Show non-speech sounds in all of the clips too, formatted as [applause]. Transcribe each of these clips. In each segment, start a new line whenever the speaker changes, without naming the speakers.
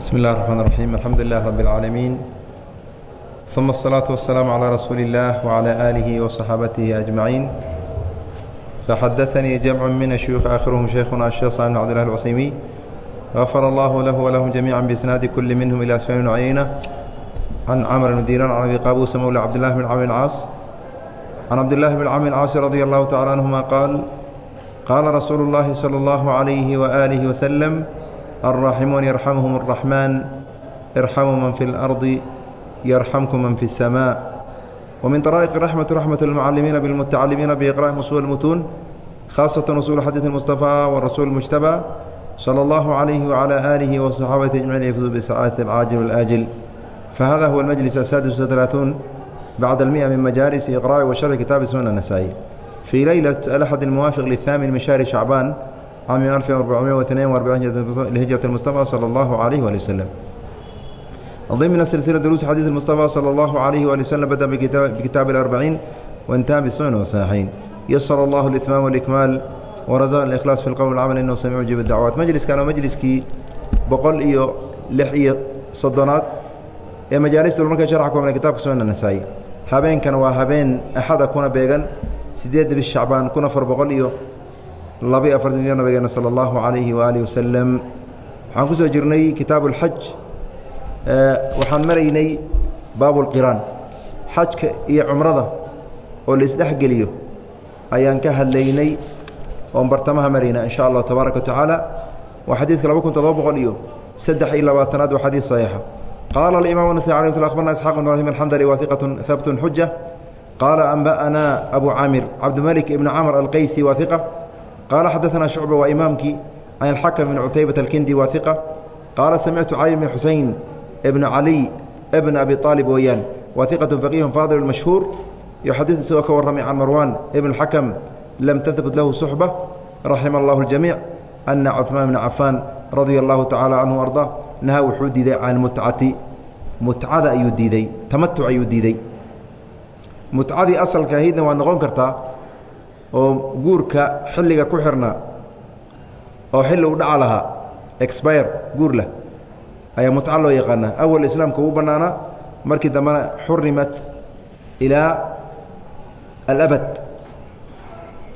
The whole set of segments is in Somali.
بسم الله الرحمن الرحيم الحمد لله رب العالمين ثم الصلاة والسلام على رسول الله وعلى آله وصحابته أجمعين فحدثني جمع من الشيوخ آخرهم شيخنا الشيخ صالح بن عبد الله العثيمي غفر الله له ولهم جميعا بإسناد كل منهم إلى سفيان بن عيينة عن عمرو بن دينار عن أبي قابوس مولى عبد الله بن عمرو العاص عن عبد الله بن عمرو العاص رضي الله تعالى عنهما قال قال رسول الله صلى الله عليه وآله وسلم الراحمون يرحمهم الرحمن ارحموا من في الأرض يرحمكم من في السماء ومن طرائق الرحمة رحمة المعلمين بالمتعلمين بإقراء أصول المتون خاصة أصول حديث المصطفى والرسول المجتبى صلى الله عليه وعلى آله وصحابته أجمعين يفوزوا بسعادة العاجل والآجل فهذا هو المجلس السادس والثلاثون بعد المئة من مجالس إقراء وشرح كتاب سنن النسائي في ليلة الأحد الموافق للثامن من شهر شعبان عام 1442 لهجرة المصطفى صلى الله عليه وآله وسلم ضمن سلسلة دروس حديث المصطفى صلى الله عليه وآله وسلم بدأ بكتاب, بكتاب الأربعين وانتهى بالسنن والصحيحين يسر الله الإتمام والإكمال ورزق الإخلاص في القول والعمل إنه سميع يجيب الدعوات مجلس كان مجلسكii boqol iyo lix iyo soddonaad ee majaalista marka sharxa ku kitaabka sunan nasaa'i habeenkan waa habeen axada kuna beegan sideedda bish shacbaan kun afar boqol iyo laba iyo afartan jir nabigeena sala allahu calayhi waaalihi wasalam waxaan ku soo jirnay kitaabu اlxaj waxaan maraynay baabu اlqiraan xajka iyo cumrada oo laisdhexgeliyo ayaan ka hadlaynay oon bartamaha marayna in sha tabaaraka wa waa xadiidka laba kun todoba boqol iyo saddex iyo labaatanaad waa xadiid saxiixa qaala xadaثana shucba waa imaamkii can alxakam bn cutaybata alkindi wahiqa qaala samictu cali bn xusein ibna caliy bna abi aalib weeyaan wahiqatun faqihun faadil mashhuur iyo xadiid isagoo ka warramay can marwan ibn xakam lam tahbut lahu suxba raxima allahu اljamiic ana cuثmaan bna cafaan radia allahu tacaala canhu arda naha wuxuu diiday can mutcati mutcada ayuu diiday tamatuc ayuu diiday mutcadii asalka ahaydna waa noqon kartaa oo guurka xilliga ku xirna oo xilli u dhaca lahaa expire guur lah ayaa mutca loo yaqaanaa. Awal islaamka uu bannaanaa markii dambena xurimat ilaa alabad.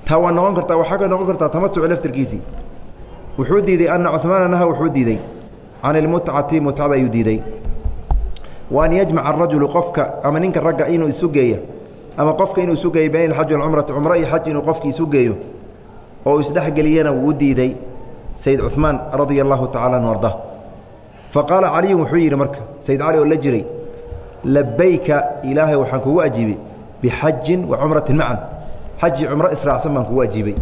Taa waa noqon kartaa waxaa ka noqon kartaa tamatuci laftirkiisii. Wuxuu diiday ana cuثmaana naha wuxuu diiday. Can ilmutcati mutcada ayuu diiday. Wa an yajmaca arajulu qofka ama ninka ragga inuu isu geeya ama qofka inuu isu geeyo bayna alxaji walcumrati cumro iyo xaj inuu qofki isu geeyo oo isdhexgeliyana wuu u diiday sayid cuثmaan radia allahu tacala anu arda faqaala caliyun wuxuu yidhi marka sayid cali oo la jiray labayka ilaahay waxaan kugu ajiibay bixajin wa cumratin macan xaji cumro israacsan baan kugu ajiibay.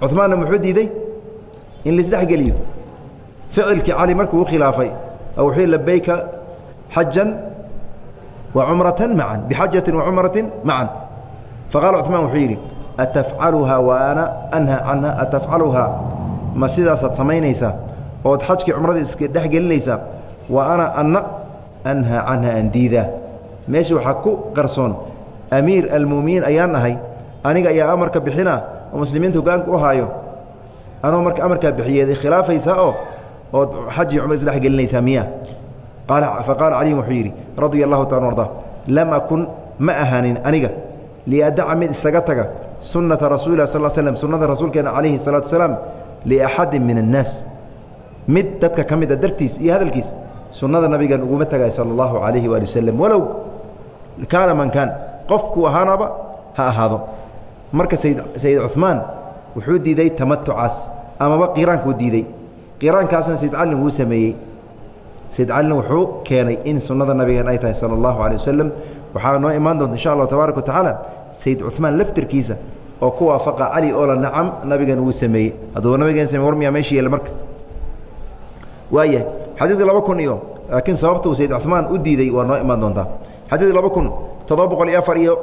Cumaanna muxuu diiday? In laisdhexgeliyo ficilkii cali markuu u khilaafay wuxuu labayka xajan wa cumratan macan bixajatin wa cumratin macan faqaala cuثmaan wuxuu yidhi atafcaluhaa wa ana anha canha atafcaluhaa ma sidaasaad samaynaysaa? Ood xajkii cumradii iska dhex gelinaysaa? Wa ana anna anhaa canha aan diidaa meesha waxaa ku qarsoon amiir almuuminiin ayaan ahay aniga ayaa amarka bixina oo muslimiinta hogaanka u haayo. Anoo marka amarkaa bixiyeed khilaafaysaa oo ood xajii cumra isdhex gelinaysaa miya faqaala caliyun wuxuu yidhi radia allahu taala arda lam akun ma ahaanin aniga liadaca mid isaga taga sunnata rasuulilah sal slm sunnada rasuulkeena calayhi salaatu salaam liaxadin min annaas mid dadka ka mida dartiis iyo hadalkiis sunnada nabigan uguma tagay sala allahu calayhi waali wasalam walow kaana man kaan qofkuu ahaanaba ha ahaado marka sayid cuثmaan wuxuu diiday tamatucaas amaba qiraankuu diiday qiraankaasna sayid calin wuu sameeyey sayid calina wuxuu keenay in sunnada nabigeen ay tahay sala allahu alay wasalam waxaa noo imaan doonta insha allahu tabaaraka wa tacaala sayid cuثmaan laftirkiisa oo ku waafaqa cali oo la nacam nabigan wuu sameeyey. Hadduu nabigeen samey war miyaa meesha yeela marka. Waayahay xadiidka laba kun iyo laakiin sababta uu sayid cuثmaan u diiday waa noo imaan doontaa xadiidka laba kun toddoba boqol iyo afar iyo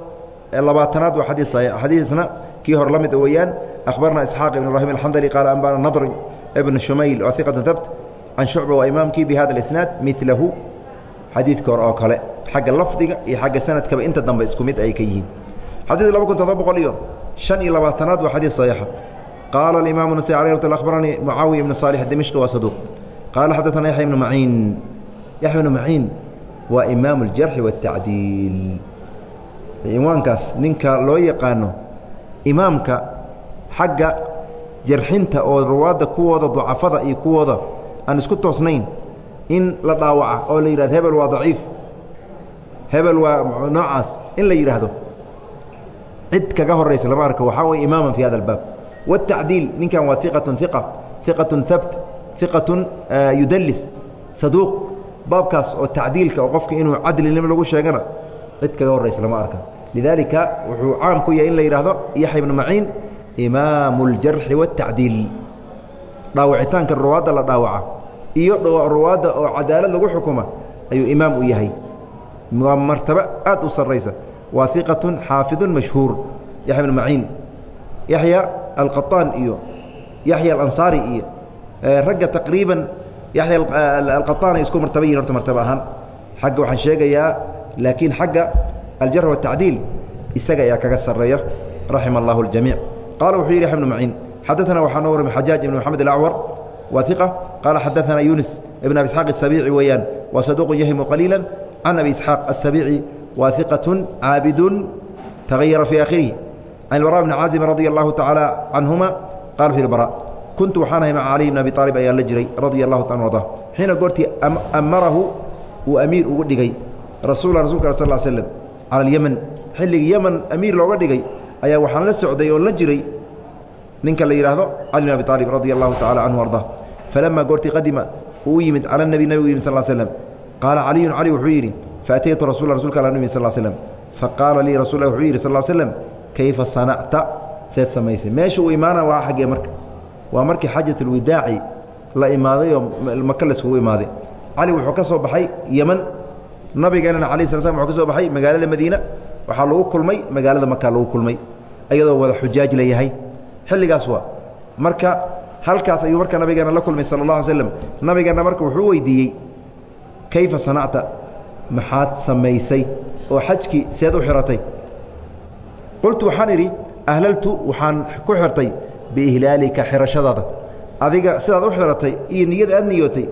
labaatanaad waa xadii xadiisna kii hor la mid weeyaan akhbarna isxaaq ibn ibrahim alxandali qaala anbana nadr ibn shumayl oo iqatu habt can shucba waa imaamkii bi hada isnaad milahu xadiidka hore oo kale xagga lafdiga iyo xagga sanadkaba inta dambe isku mid ay ka yihiin xadiid laba kun toddoba boqol iyo شhan iyo labaatanaad waa xadiid صaيixa qaala الimaam النasي alيه mt abaranii mucaawiya ibn صالح dimشqi waa saduuq qaala xadaثana yaxya ibnu maciin yaxya ibnu maciin waa imaamu اljarxi waالtacdiil cinwaankaas ninka loo yaqaano imaamka xagga jarxinta oo ruwaadda kuwooda dacafada iyo kuwooda aan isku toosnayn in la dhaawaca oo la yidhahdo hebel waa daciif hebel waa noocaas in la yidhaahdo cid kaga horaysa lama arko waxaa way imaama fi hada اlbaab wالtacdiil ninkan waa iqaة iqa iqaة habt iqaة yudalis saduuq baabkaas oo tacdiilka oo qofka inuu cadlinimo lagu sheegana cid kaga horaysa lama arka lidaalika wuxuu caam ku yahay in la yidhaahdo yaxya ibnu maciin imaamu اljarxi waالtacdiil dhaawacitaanka ruwaadda la dhaawaca iyo ruwaadda oo cadaalad lagu xukuma ayuu imaam u yahay waa martabo aad u saraysa waa iqaة xaafiظu mashhuur yaxya ibnu maciin yaxya alqaطaan iyo yaxya alansaari iyo ragga taqriiban yaxya alqaطaan ay isku martaba yihin horta martaba ahaan xagga waxaan sheegayaa laakiin xagga aljarh والtacdiil isaga ayaa kaga sareeya raxima اllah اljamiiع qaala wuxuu yidhi yaxya ibnu maciin xadaثana waxaa noo warmay xajaaj ibn moxamed alacwar waa iqa qaala xadaثana yunis ibn abi isxaaq الsabiici weeyaan waa saduuqu yahimu qaliila can abi isxaaq الsabiici waa iqaة caabidun tagayara fii akhirihi can ilbara bni caazim radia allahu tacaala canhuma qala wuxu yhi bara kuntu waxaan ahay maca caliy bn abi aalib ayaan la jiray radia allahu taala arda xiina goortii amarahu uu amiir ugu dhigay rasuula rasulka al sal slm cala alyemen xilligii yemen amiir looga dhigay ayaa waxaan la socday oo la jiray ninka la yidhaahdo cali bn abi aalib radia allahu tacala canhu arda goortii qadima uu yimid cala nebi nebigu yimid sal slm qaala caliyun cali wuxuu yidhi faataytu rasula rasulka ala nbi sal slm faqaala lii rasul wuxuu yidhi sal slm kayfa sanacta seed samaysay. Meesha uu imaana waa xaggee marka waa markii xajat اlwidaaci la imaaday oo maka laiskugu imaaday. Cali wuxuu ka soo baxay yeman nabigeenana ala sla slam wuxuu ka soo baxay magaalada madiina. Waxaa lagu kulmay magaalada maka lagu kulmay iyadoo wada xujaaj la yahay xilligaas waa. Marka halkaas ayuu marka nabigeena la kulmay sala اllah alay slam nabigeenna marka wuxuu weydiiyey kayfa sanacta maxaad samaysay oo xajkii seed u xiratay. Qultu waxaan idhi ahlaltu waxaan ku xirtay biihlaalika xirashadaada. Adiga sidaad u xiratay iyo niyada aad niyootay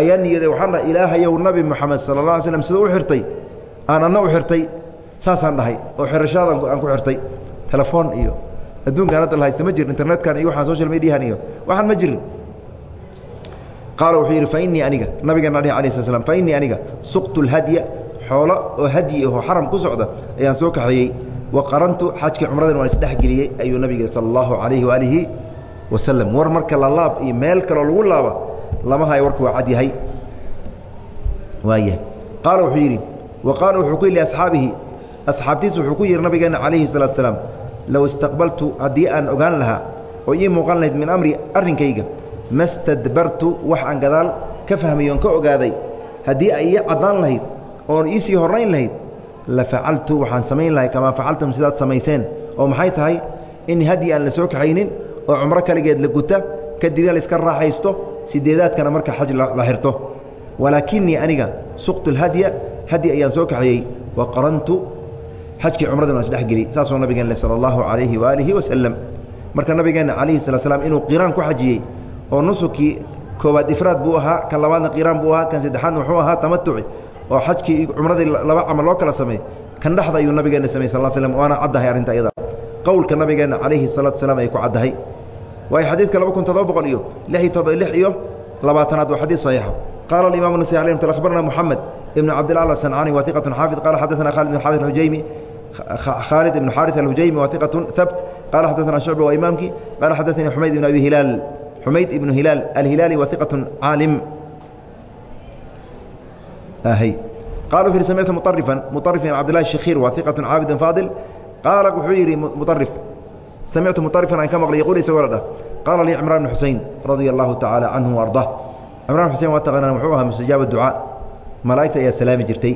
ayaa niyaday waxaan dhahay ilaahayow nabi moxamed sala اlla alay slam sida u xirtay aan anna u xirtay saasaan dhahay oo xirashadaada aan ku xirtay. Telefoon iyo adduunkaan hadda la haysta ma jirin internetkan iyo waxaan social mediahan iyo waxaan ma jirin. Qaala wuxuu yidhi fainii aniga nabigeena dheh alay slat slam fainii aniga suqtu اlhadya xoolo oo hadyi ahoo xaram ku socda ayaan soo kaxeeyey. Wa qarantu xajkii cumradan waan isdhexgeliyey ayuu nabiga sala allahu calayhi waalihi wasalam war marka la laab iyo meel kaloo lagu laaba lama hayo warka waa cad yahay. Waaya qaala wuxuu yidhi wa qaala wuxuu ku yidhi asxaabihi asxaabtiis wuxuu ku yidhi nabigeena calayhi salaatu salaam low istaqbaltu haddii aan ogaan lahaa oo ii muuqan lahayd min amri arrinkayga ma stadbartu wax aan gadaal ka fahmay oon ka ogaaday haddii ay ii caddaan lahayd oon iisii horrayn lahayd la facaltu waxaan samayn lahay kamaa facaltum sidaad samayseen oo maxay tahay in hadyi aan la soo kaxaynin oo cumro kaligeed la guta kadibna la iska raaxaysto sideedaadkana marka xaj la xirto. Walaakinii aniga suqtu اlhadya hadyi ayaan soo kaxeeyey wa qarantu xajkii cumradan waan isdhexgeli saasuu nabigeen sala allahu calayhi waaalihi wasalam marka nabigeenna calayhi salaa slam inuu qiraan ku xajiyey oo nusukii koowaad ifraad buu ahaa kan labaadna qiraan buu ahaa kan saddexaadna wuxuu ahaa tamatuci oo xajkii cumradii laba camal loo kala sameey kan dhexda ayuu nabigeenna samey sal slm waana caddahay arrinta iyada. Qowlka nabigeenna calayhi salaatu salaam ay ku caddahay. Waayo xadiidka laba kun toddoba boqol iyo lix iyo todo lix iyo labaatanaad waa xadiid saxiixa. Qaala alimamu nasai alay mt akhbarna moxamed ibnu cabdilacla asancaani wa iqatun xaafid qala xadaثana khalid ibn xaari ahujaymi khaalid ibn xaariث alhujaymi wa iqatun habt qala xadaثana shucba waa imaamkii qala xadaثanii xumayd ibn abi hilaal xumayd ibnu hilaal alhilaali wa iqatun caalim qala wuxu yhi samictu muطarifan muطarif ibn cabdillahi shakhiir waa iqatun caabidun faadil qaala wuxuu yidhi muطarif samictu muطarifan aan ka maqlay yaquul isagoo la dhah qaala lii cimraan bn xusein radia allahu tacaala canhu ardah cimran xusein waa taqaanaan wuxuu ahaa mustajaaba ducaa malaa'igta ayaa salaami jirtay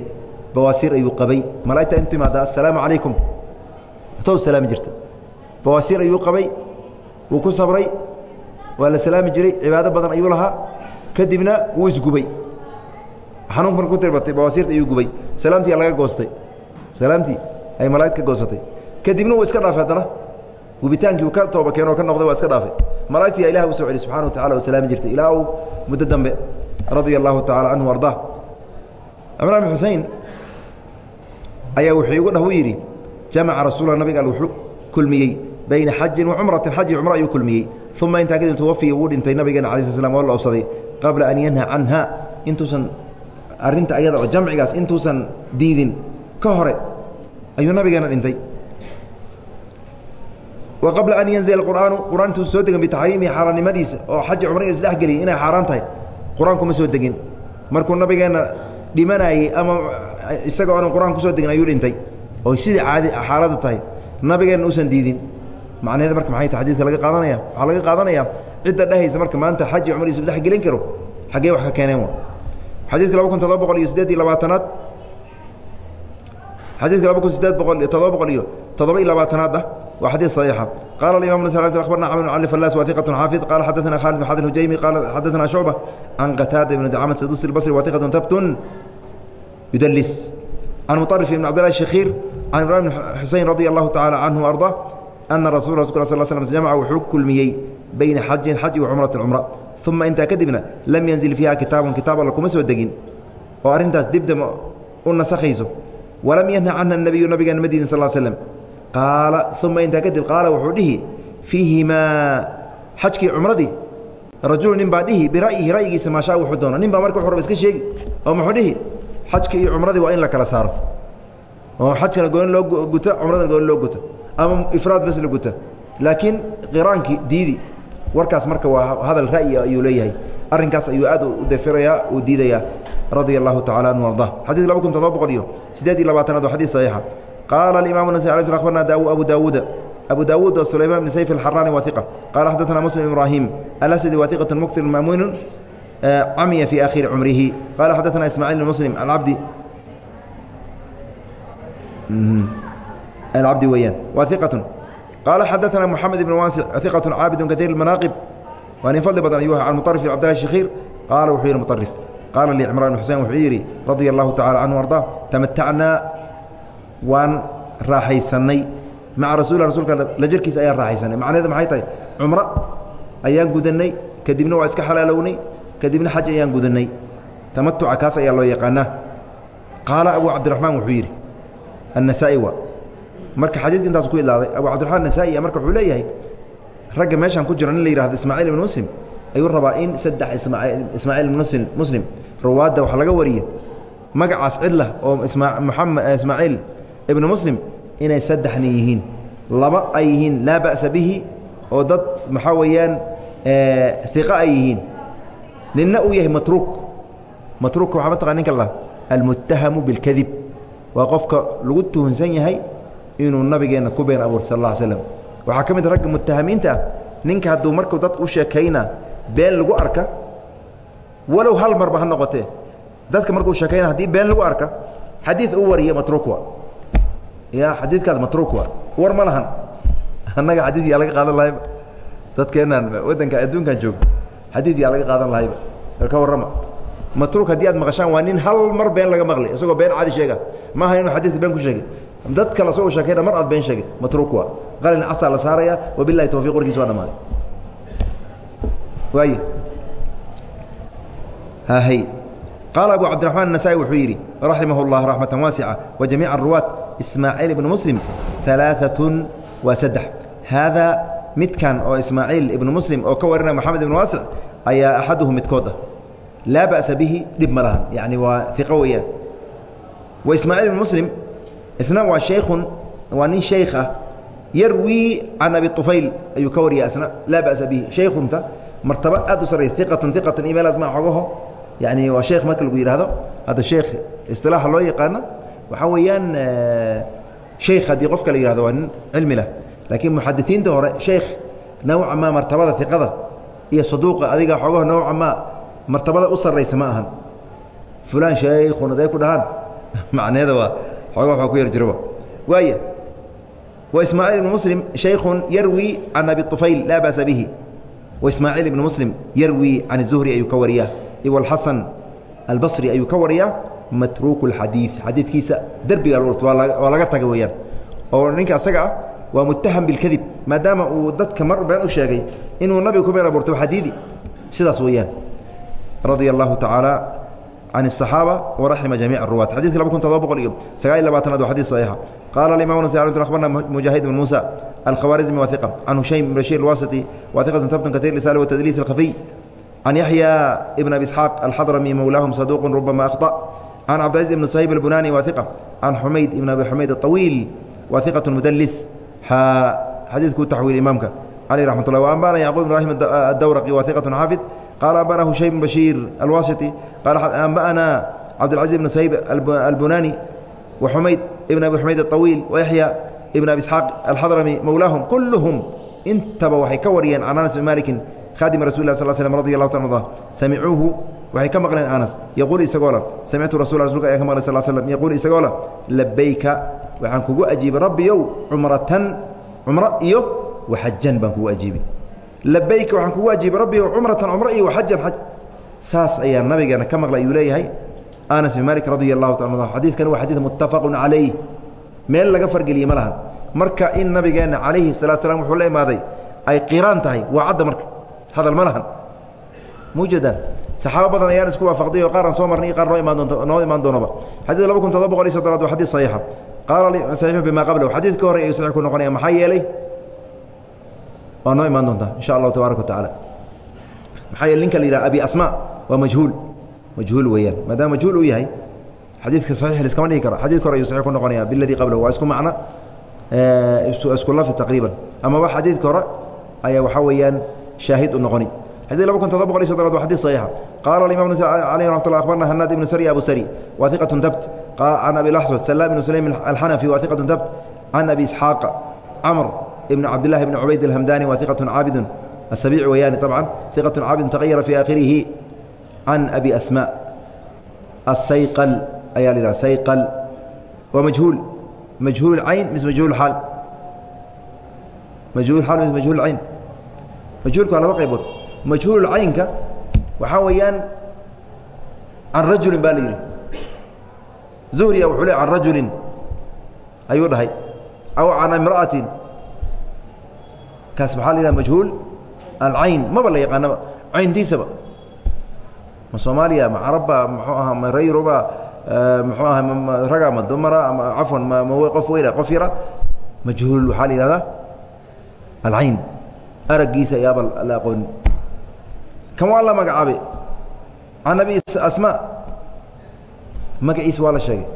bawaasiir ayuu qabay. Malaigta intu imaada assalaamu calaykum. Toos salaami jirta. Bawaasiir ayuu qabay wuu ku sabray waa la salaami jiray cibaado badan ayuu lahaa. Kadibna wuu isgubay. Xanuunka marku ku tirbatay bawaasiirta ayuu gubay. Salaamtii laga goostay? Salaamtii ay malaa'id ka goosatay? Kadibna wuu iska dhaafay haddana. Gubitaankii uu ka tooba keenoo ka noqday waa iska dhaafay. Malaigtiya ilah u soo celi subxana wa tacala oo salaami jirtay. Ilaa uu muddo dambe radia allahu tacala canhu ardaa cimraan bin xusein ayaa wuxuu igu dhah u yidhi jamaca rasuula nabiga al wuxuu kulmiyey bayna xajin wa cumratin xaj cumro ayuu kulmiyey. Uma intaa kadib tawafiya wuu dhintay nabigeena ala sl slam oo la obsaday qabla an yanha canha. Intuusan arrinta ayada oo jamcigaas intuusan diidin. Ka hore ayuu nabigeena dhintay. Wa an yanzila qur'aanu quraan intuusan soo degin bitaxriimihi xaaraannimadiisa oo xaji cumro in isdhex geliyay inay xaaraan tahay. Qur'aanku soo degin. Markuu nabigeenna dhimanayey ama isaga oonan qur-aan kusoo degin ayuu dhintay oo sidii caadi xaaladda tahay nabigeenna uusan diidin macnaheeda marka maxay tahay xadidka laga qaadanaya waxaa laga qaadanayaa cidda dhehaysa marka maanta xaji cumriisa dhex gelin karo xaggee wax ka keeneen wa xadiidka laba kun todoba boqol iyo siddeed iyo labaatanaad xadiidka laba kun siddeed boqol iyo todoba boqol iyo toddoba iyo labaatanaad ah waa xadiid صaxiixa qala imam ن abarna cmr bn cali falas wa iqaة xaafid qala xadaثna khalid bn xad hujaymi qala xadaثna shucba can qataada ibn dacamad sadusi اbصri wa iqaة tabtun yudlis can muطarif ibn cabd lah shakhiir can ibrahim bn xusein radi allahu tacala canhu arضa ana rasul rasul sl sl jamca wuxuu kulmiyey bayna xajin xaj wa cumrati cumra uma intaa kadibna lam yanzil fiiha kitaabun kitaab alla kuma soo degin oo arrintaas dibdam u nasakhayso walam yanha canha nabiyu nabigeena ma diidin sal slm qaala uma intaa kadib qaala wuxuu dhihi fiihimaa xajkii cumradii rajulu nin baa dhihi bira'yihi ra'yigiisa maashaa wuxuu doona nin baa marka wuxu raba iska sheegi oo muxuu dhihi xajka iyo cumradii waa in la kala saaro. Oo xajkana gooni loo guto cumradana gooni loo guto ama ifraad bas la guta. Laakiin qiraankii diidi warkaas marka waa hadal ra'yi ayuu leeyahay. Arrinkaas ayuu aad u dafirayaa uu diidayaa. Radia allahu tacala anhu arda xadid laba kun todoba boqol iyo siddeed iyo labaatanaad waa xadid saxiixa. Qaala alimamu nasai alay abarna abu daawuuda abu daawuud oo sulayman bn sayf alxaraani waa iqa qaala xadaثana muslim ibraahim. Alasadi waa iqat muktir maamuunu camiya fii akhiri cumrihi qaala xadaثana ismaaciil bn muslim alabdi alcabdi weeyaan waa iqatu qaala xadaثana moxamed ibn waasic iqatu caabidu kaiir اmanaaqib waa nin fadli badan ayuu can muطarif bn cabdillahi shakhiir qaala wuxuu yihi muطarif qaala lii cimran bn xusein wuxuu yidhi radia allahu tacala canhu arda tamatacnaa waan raaxaysannay maca rasuuli rasulka la jirkiisa ayaan raaxaysanay macnaheeda maxay tahay cumro ayaan gudannay kadibna waa iska xalaalownay kadibna xaj ayaan gudannay. Tamatuca kaas ayaa loo yaqaanaa. Qaala abu cabdiraxmaan wuxuu yidhi annasaa'i waa marka xadiidka intaas ku idlaaday abu cabdiraxmaan anasaa'i marka wuxuu leeyahay ragga meeshaan ku jiro nin la yihahdo ismaaciil ibn muslim ayuu rabaa in saddex ismaaciil ibn muslim muslim wax laga wariyo. Magacaas cidla oo ismaaciil ibnu muslim inay saddex nin yihiin. Laba ay yihiin laa ba'sa bihi oo dad maxaa weeyaan iqa ay yihiin ninna uu yahay matruuk. Matruuka waxaa mataqaa ninka la almuttahamu bilkadib. Waa qofka lagu tuhunsan yahay inuu nabigeenna ku been abuurtay sal alla ly slam waxaa ka mid a ragga muttahamiinta ah. Ninka hadduu markuu dadka u sheekayna been lagu arka walow hal marba ha noqotee. Dadka markuu sheekayna haddii been lagu arka xadiid u wariya matruuk wa ya xadiidkaas matruuk wa war ma lahan. Annaga xadiid yaa laga qaadan lahayba dadkeenaan waddanka adduunkan joog xadiid yaa laga qaadan lahayba ka warrama matruuk haddii aad maqashaan waa nin hal mar been laga maqli isagoo been caadi sheega ma aha inuu xadiidka been ku sheegay dad kale soo sheekayna mar aad been sheegay matruuk waa qalin casaa la saaraya wabilahi tawfiq warkiis waa dhamaaday waay hahay qaala abu cabdiraxmaan النasaaئي wuxuu yidhi raximah اllah raxmaة waasica wajamiic الruwaat ismaaciil ibnu muslim ثalaaثaة waa saddex haadaa midkan oo ismaaciil ibnu muslim oo ka warinaya moxamed ibn waasic ayaa axaduhu midkood ah. Laa ba'sa bihi dhib ma lahan. Yani waa iqo weeyaan. Wa ismaaciil ibnu muslim isna waa shaykhun waa nin shaykh ah. Yarwii can abi طufayl ayuu ka wariya isna. Laa ba'sa bihi shaykhunta. Martaba aad u sarraysa iqatan iqatan imeelaas ma xogaho yani waa sheekh marka lagu yidhaahdo. Hadda sheekh isilaaxa loo yaqaano. Waxaa weeyaan sheikh haddii qofka la yihahdo waa nin cilmi lah laakiin muxadisiinta hore sheekh nawca maa martabada iqada iyo saduuqa adiga xoogaho nawca maa martabada u sarraysa ma ahan. Fulaan sheekhun haday ku dhahaan. [laughs] Macneeda waa xooga waa ku yar jirba waaya wa ismaaciil ibnu muslim shaykhun yarwii can abi ufayl laa ba'sa bihi. Wa ismaaciil ibnu muslim yarwii can zuhri ayuu ka wariyaa. Iwalxasan albasri ayuu ka wariyaa. Matruuku اlxadiid xadiidkiisa derbiga waa laga taga weeyaan. Oo ninka asaga ah waa muttaham bilkadib maadaama uu dadka mar been u sheegay inuu nabiga ku been abuurto waxaa diidi sidaas weeyaan radia allahu tacaala can الصaxaabة waraxima jamiic الruwaat xadidka laba kun todoba boqol iyo sagaal iyo labaatanaad waa xadid صaxiixa qaala aimam nas abarna mujaahid bn muusa alkhawaarizmi wa iqa can hushaym bn bashir اlwasطi wa iqatu tabtun katir lisal watadliis اlkhafiy can yaxya ibn abi isxaaq alxadrami mowlaahum saduq rubama akhطأ can cabdilcaziz ibn sahib albunani wa iqa can xumayd ibn abi xumayd aطawiil wa iqaة mudlis xadiidkuu taxwiil imaamka. Cali ramat lah ambana yacquub bn ibrahim adawraqi wa iqatun xaafid qaala ambana hushaym bn bashiir alwasiti. Qaala amba'ana cabdilcaziz bn sahiib albunani wa xumayd ibn abi xumayd aطawiil wa yaxya ibn abi isxaaq alxadrami mowlaahum kulluhum. Intaba waxay ka wariyeen can anas bn malikin khaadima rasul lah sal slm radi lah ta ada samicuuhu waxay ka maqleen anas yaquul isagoo la samictu rasul rasulka ayaa ka maqlay sal slm yaquul isagoo la labayka waxaan kugu ajiibay rabbiyow cumratan cumro iyo waxajan baan kugu ajiibay labayka waxaan kugu waajiibay rabbi cumratan cumro iyo xajan xaj. Saas ayaa nabigeena ka maqlay ayuu leeyahay. Anas bin malik radia allahu taala xadiidkan waa xadiid muttafaqun calayh meel laga fargeliye ma lahan marka in nabigeenna calayhi salatu slam wuxuu la imaaday ay qiraan tahay waa cadda marka. Hadal ma lahan. Mujadan saxaabo badan ayaan isku waafaqday oo qaaraan soo marnay qaar noo imaan doonto noo imaan doonaba xadiid laba kun todoba boqol iyo soddonaad waa xadiid saxiixa. Qaala saxiixu bima qablahu. Xadiidka hore ayuu saxiix ku noqonaya maxaa yeelay? Waa noo imaan doontaa insha allahu tabaaraka watacaala maxaa yeele ninka la yidhaha abi asma waa majhuul majhuul weeyaan. Maadaama majhuul uu yahay xadiidka saxiix liskama dhigi karo. Xadidka hore ayuu saxiix ku noqonaya biladii qablahu. Waa isku macno isku lafdi taqriiban. Amaba xadiidka hore ayaa waxaa weeyaan shaahid u noqoni xadيث laba kun todoba boqol iyo soddonaad wa xadيث صaحيixa qaala الimam عalيه رaحmat اه أخbarna hanaad ibn sri abu sri wa ثiqaة dabt can abi اأxwad سلام بن سليم الxanaفي wa ثiqaة dabt can abi isxaaq cmr ibn cabdالlahi bn cubayd الhamdani wa ثiqaة caabid الsabiic weyaani طabعا ثiqaة caabid تغayara fي akhirihi can abi asmاء الsayql ayaa la yidhaha sayql waa majhuul majhuul cayn mis majhuul xaal majhuul xaal mis majhuul cayn majhuulka waa laba qaybood majhuul caynka waxaa weeyaan can rajulin baa la yidhi. Zuhriya wuxuu le can rajulin ayuu dhahay. Aw can imra'atin. Kaas maxaa la yidhaha majhuul alcayn maba la yaqaanaba cayntiisaba. Ma soomaaliya ma carabba muxuu ahaa ma rayruba muxuu aha raga ma dumara ama cafwan ma ma qof weyna qof yara. Majhuul waxaa la yihahdaa alcayn. Araggiisa ayaaba la aqooni kan waa la magacaabay can abi asma magaciisa waa la sheegay.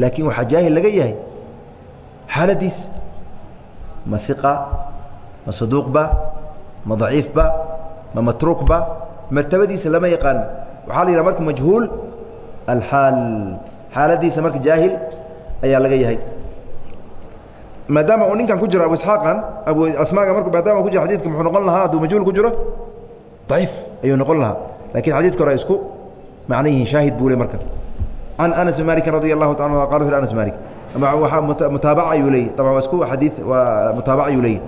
Laakiin waxaa jaahil laga yahay xaaladiis ma iqa ma saduuqba ma daciifba ma matruukba martabadiisa lama yaqaano waxaa la yidhaha marka majhuul alxaal xaaladiisa marka jaahil ayaa laga yahay. Maadaama uu ninkan ku jiro abu isxaaqan abu asmaaga marku maadaama ku jiro xadidka muxuu noqon lahaa hadduu majhuul ku jiro daciif ayuu noqon lahaa. Lakiin xadidka hore isku macno yihiin shaahid buu le marka. Can anas malikin radi allahu taala qala u anas malik mutaabaca ayuu leeyay taban waa isku xadii waa mutaabaca ayuu leeyay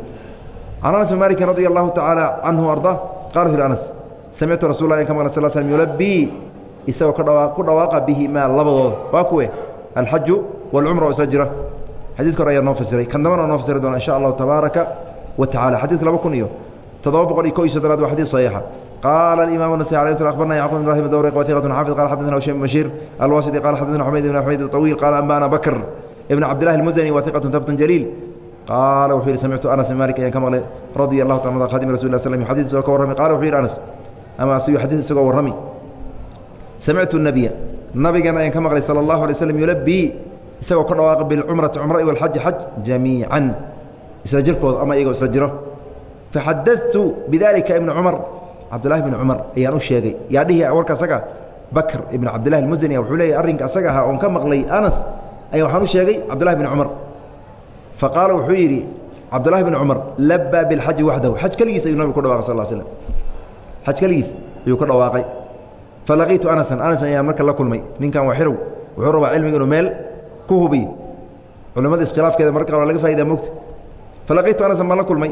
can anas malikin radi allahu tacaala canhu arda qala u anas samictu rasul lah ka maqla sal slm yulabii isagoo ku dhawaaqa bihimaa labadooda. Waa kuwe alxaju wاlcumra oo isla jira. Xadidka hore ayaa noo fasiray. Kan dambana noo fasiri doona insha allahu tabaaraka wa tacala xadidka laba kun iyo toddoba boqol iyo ko iyo soddonaad waa xadid saxiixa qaala imam النasي alي abarna yacqub بn ibrahim dawrq wثiqة xaafid qala xadثna hushaym bn bashيr alwasطi qala xadثna xumayd ibn xumayd الطawiil qala anbana bakr ibn cabdillahi الmuzani wa ثiqaة habt jaliil qaala wuxuu yihi samictu anas bin malik ayaan ka maqlay radia allahu ta khadimi rasul lah slm xadid isagoo ka warrami qala wuxuu yihi anas ama asiyu xadid isagoo warrami samictu الnabiya nabigeena ayaan ka maqlay salى اllahu alay slam yulabii isagoo ka dhawaaqa bilcumrati cumra i walxaji xaj jamiican isla jirkooda ama iyagoo isla jiro faxadatu bidalika ibna cumar cabdullahi bn cumar ayaan u sheegay yaa dhihi warka asaga bakr ibn cabdillahi almusani wuxuu leeyahy arrinka asaga ahaa oon ka maqlay anas ayaa waxaan u sheegay cabdullahi bn cumar faqaala wuxuu yidhi cabdullahi bn cumar labaa bilxaji waxdahu xaj keligiis ayuu nabig ku dhawaqay sal slm xaj keligiis ayuu ka dhawaaqay. Falaqiitu anasan anas ayaan marka la kulmay ninkan waa xirow wuxuu rabaa cilmiga inuu meel ku hubiy culimmada iskhilaafkeeda marka laga faa'idaa mogta falaqiitu anasan baan la kulmay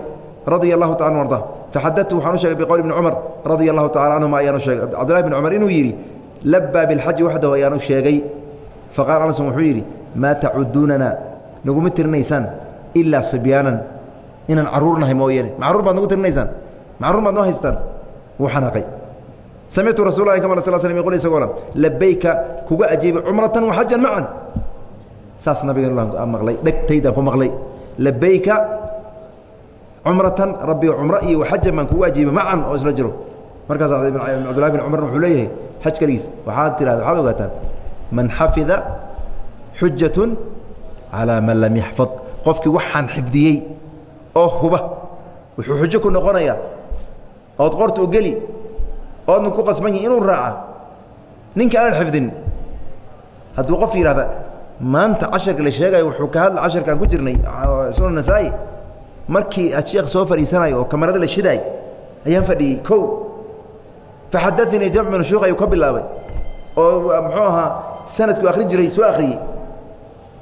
radia allahu taala anu arda faxadatu waxaan u sheegay biqowli bni cumar radia allahu tacala canhuma ayaan u sheegay. Cabdullahi bn cumar inuu yidhi labaa bilxaji waxdahu ayaan u sheegay. Faqaala anasan wuxuu yidhi maa tacuduunana naguma tirinaysaan ilaa sibyaanan. Inaan carruur nahay mooyaane ma carruur baad nagu tirinaysaan? Macruur maad noo haystaan? Wuu xanaaqay. Samictu rasul lahi kama sl slam yqul isagoo lan labayka kuga ajiibay cumratan waxajan macan saas nabiga aan maqlay dhegtaydaan ku maqlay. Labayka cumratan rabbi cumro iyo waxajan baan kugu ajiibay macan oo isla jiro. Markaas cabdullahi bin cumar wuxuu leeyahay xaj kaligiis waxaad tirahda waxaad ogaataan man xafida xujatun calaa man lam yaxfad. Qofkii waxaan xifdiyey oo huba wuxuu xujo ku noqonayaa ood qorta u geli oodna ku qasban yihi inuu raaca ninka aanan xifdin. Hadduu qof yidhahda maanta casharka la sheegayo wuxuu ka hadla casharkaan ku jirnay sunan nasaa-i markii aad sheekh soo fadhiisanayo oo kamarada la shidaay ayaan fadhiyey kow faxadaanii jamc min shuuk ayuu ka bilaabay. Oo muxuu ahaa sanadku akrin jiray soo akriyey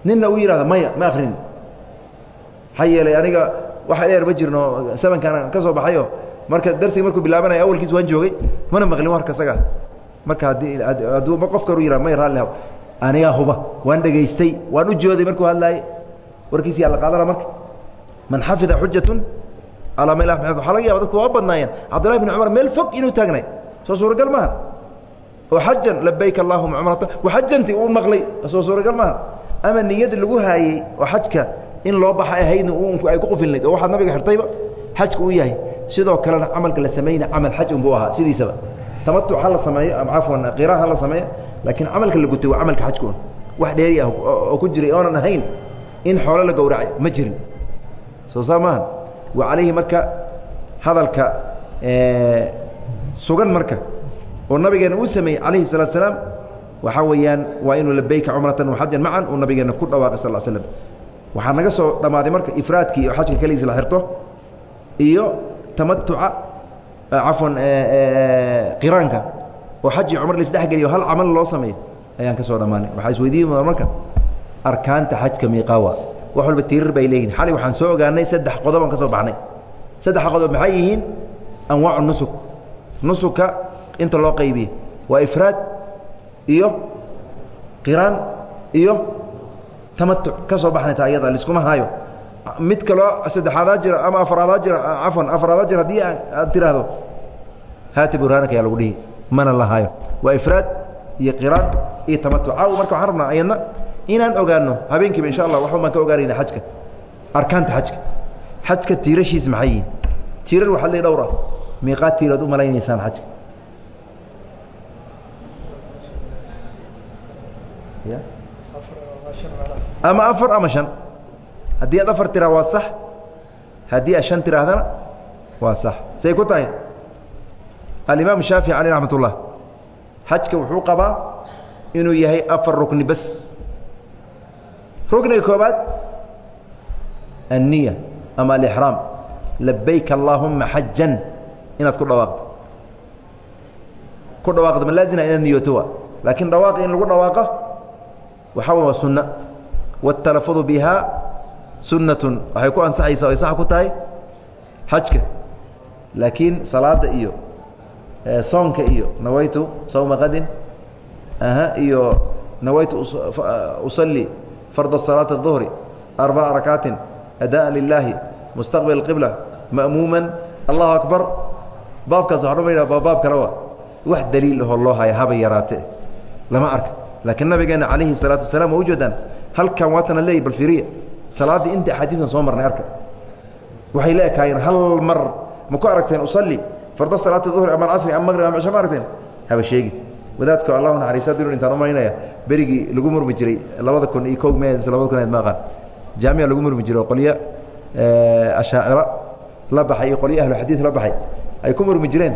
ninna uu yihahda maya ma akrin maxaa yeelay aniga waxa dheer ma jirno sabankaan ka soo baxayo. Marka darsiga markuu bilaabanaya awalkiis waan joogay mana maqlin warka isaga marka haddii hadduu qofka ru yihah may raalli haw anigaa huba waan dhegaystay waan u jooday markuu hadlaaye. Warkiisi yaa la qaadana marka man xafida xujatun calaa ma waxaa laga yaba dadku waa badnaayeen. Cabdullahi bin cumar meel fog inuu taagnay. Soo suuragal maaha. Oo xajan labayk allahuma cumratan. Waxajanti uu maqlay. Soo suuragal maaha. Ama niyadda lagu haayey oo xajka in loo baxa ahaydna ay ku qufilnayd oo waxaad nabiga xirtayba xajka uu yahay. Sidoo kalena camalka la samayna camal xaj unbuu ahaa. Sidiisaba. Tamatuc ha la sameeyo ama cafwan qiraan ha la sameeyo laakiin camalka la gutay waa camalka xajka un. Wax dheeri ah oo ku jiray oonan ahayn. In xoolo la gowracay ma jirin soo saa maaha wa calayhi marka hadalka sugan marka oo nabigeena uu sameeyey calayhi salaatu salaam waxaa weeyaan waa inuu labayka cumratan waxajan macan uu nabigeena ku dhawaaqay sal slam waxaa naga soo dhammaaday marka ifraadkii oo xajka keligiis la xirto iyo tamatuca cafwan qiraanka oo xaj iyo cumr laisdhexgeliyo hal camal loo sameeyo ayaan ka soo dhammaanay waxaa isweydiin marka arkaanta xajka miiqaawa wax walba tiirar bay leeyihiin xalay waxaan soo ogaanay saddex qodob aan ka soo baxnay. Saddexa qodob maxay yihiin? Anwaacu nusuk. Nusuka inta loo qaybiyey waa ifraad iyo qiraan iyo tamatuc ka soo baxnay ta ayada liskuma haayo. Mid kaloo saddexaadaa jira ama afaraadaa jira cafwan afaraadaa jira haddii aad tiraahdo. Haati burhaanaka ayaa lagu dhihi. Mana la haayo. Waa ifraad iyo qiraan iyo tamatuc caaw marka waxaan rabnaa ayadna inaan ogaano habeenkiiba insha allah waxba baan ka ogaanayna xajka. Arkaanta xajka. Xajka tiirashiis maxay yihiin? Tiirar waxaa le dhowr ah miiqaad tiiraad u malaynaysaan xajka. Ama afar ama shan. Haddii aad afar tiraa waa sax. Haddii aad shan tiraahdana waa sax. Say ku tahay. Alimaam shaafici caleyh raxmat ullah xajka wuxuu qabaa inuu yahay afar rukni bes rukniga koobaad anniya ama alixraam labayk allaahuma xajan inaad ku dhawaaqdo. Ku dhawaaqdo ma laazina inaad niyooto wa laakiin dhawaaqi in lagu dhawaaqa waxaa way waa sunna. Wاtalafudu biha sunnatun. Waxay ku ansaxaysaa ay sax ku tahay xajka. Laakiin salaada iyo soonka iyo nawaytu sawma qadin aha iyo nawaytu usalli farda salaata الظuhri arbaca rakaatin adaaءa lilaahi mustaqbil اqibla ma'muuman allahu akbar baabkaas waxaa dhama baa baab kale wa wax daliil ahoo loo haya haba yaraate lama arka laakiin nabigeena calayhi الsalaatu wasalaam waa ujeedaan halkan waatana leey bal fiiriya salaaddii inta axaadiisan soo marnay arka waxay la ekaayeen hal mar ma ku aragteen usalli farda salaata duhri ama alcasri ama maqrib ama cisha ma aragteen haba sheegi wadaadka allahu naxariisa dinu intaan umaynaya berigii lagu murmi jiray labada kun iyo ko me labada kun ma aqaan jaamica lagu murmi jiray oo qolyo ashaaciro la baxay iyo qolyo ahlu xadiid la baxay ay ku murmi jireen.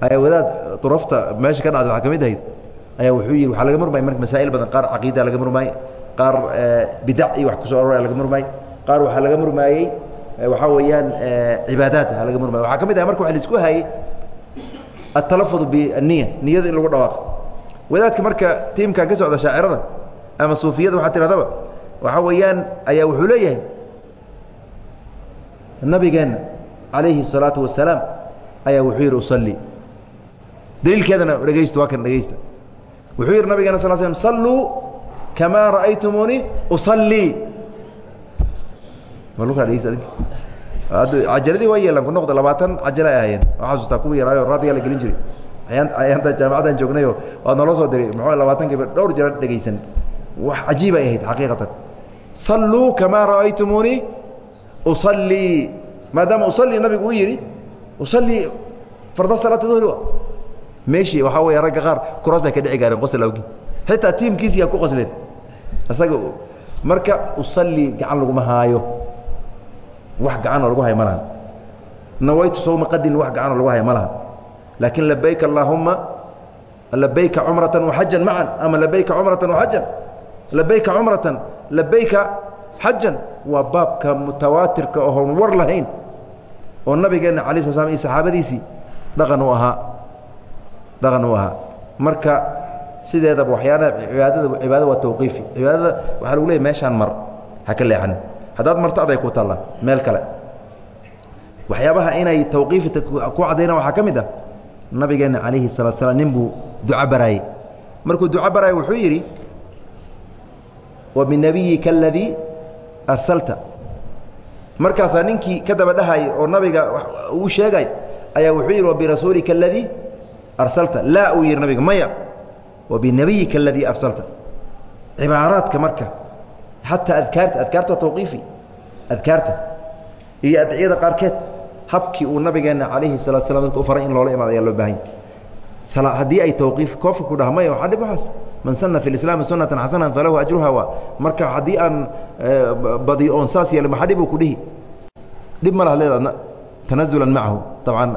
Ayaa wadaad durafta meesha ka dhacday waxaa ka mid ahayd ayaa wuxuu yidhi waxaa laga murmaya marka masaa'il badan qaar caqiida laga murmaayey qaar bidac iyo wax ku soo aroraya laga murmaayey qaar waxaa laga murmaayey waxaa weeyaan cibaadaad ha laga murmaya waxaa ka mid ahay marka waxa la isku hayey atalafud baniya niyada in lagu dhawaaqo wadaadka marka tiimkan ka socda shaacirada ama suufiyada waxaa tihahdaba waxaa weeyaan ayaa wuxuu leeyahay nabigeenna calayhi الsalaatu wasalaam ayaa wuxuu yidhi usalli. Daliilkeedana dhegeysta waa kan dhegeysta wuxuu yidhi nabigeena sal slm salluu kamaa ra'aytumuuni usallii cajaladii waa yeelan ku noqda labaatan cajala ay ahayeen waa xasuustaa kuwa yaraayo raadigaa la gelin jiray ayaanta jaamacaddan joognayo waad naloo soo diray. Muxuu labaatankiiba dhowr jira dhegaysan. Wax cajiib ay ahayd xaqiiqatan. Salluu kamaa ra'aytumuunii usallii maadaama usallii nabigu uu yidhi usallii farda salaata duhri wa meeshii waxaa weeye ragga qaar kuraasay ka dhici gaareen qosol awgii xitaa tiimkiisiyaa ku qosleen. Isaga marka usallii gacan laguma haayo. Wax gacanoo lagu hayo ma laha nawaytu sawma qadin wax gacanoo lagu hayo ma laha laakiin labayk allaahuma labayka cumratan waxajan macan ama labayka cumratan waxajan labayka cumratan labayka xajan waa baabka mutawaatirka oon war lahayn oo nabigeenna alay sla slam iyo saxaabadiisii dhaqan u ahaa dhaqan u ahaa marka sideedaba waxyaalaha cibaadada cibaadada waa tawqiifi cibaadada waxaa lagu leeyay meeshaan mar ha ka leexanin haddaad marto aday ku taallaa meel kale waxyaabaha inay tawqiifita ku caddaynaan waxaa ka mid ah nabigeenna calayhi salatu slam nin buu duco baraayey markuu duco baraayey wuxuu yidhi wa binebiyika aladii arsalta. Markaasaa ninkii ka daba dhahayay oo nabiga uu sheegay ayaa wuxuu yidhi wa birasuulika aladii arsalta. Laa uu yidhi nabiga maya wa binebiyika aladii arsalta. Cibaaraadka marka xataa adkaarta adkaarta tawqiifi adkaarta iyo adciyada qaarkeed habkii uu nabigeenna calayhi salatu slam dadka u faray in loola imaado ayaa loo baahanya haddii ay tawqiif koofka ku dhaha maya waxaa dhib waxaas man sana fi lislaami sunatan xasanan falahu ajruha waa marka haddii aan badiyo oon saas yeelin maxaa dhib uu ku dhihi. Dhib ma laha leed adna tanazulan macahu dabcan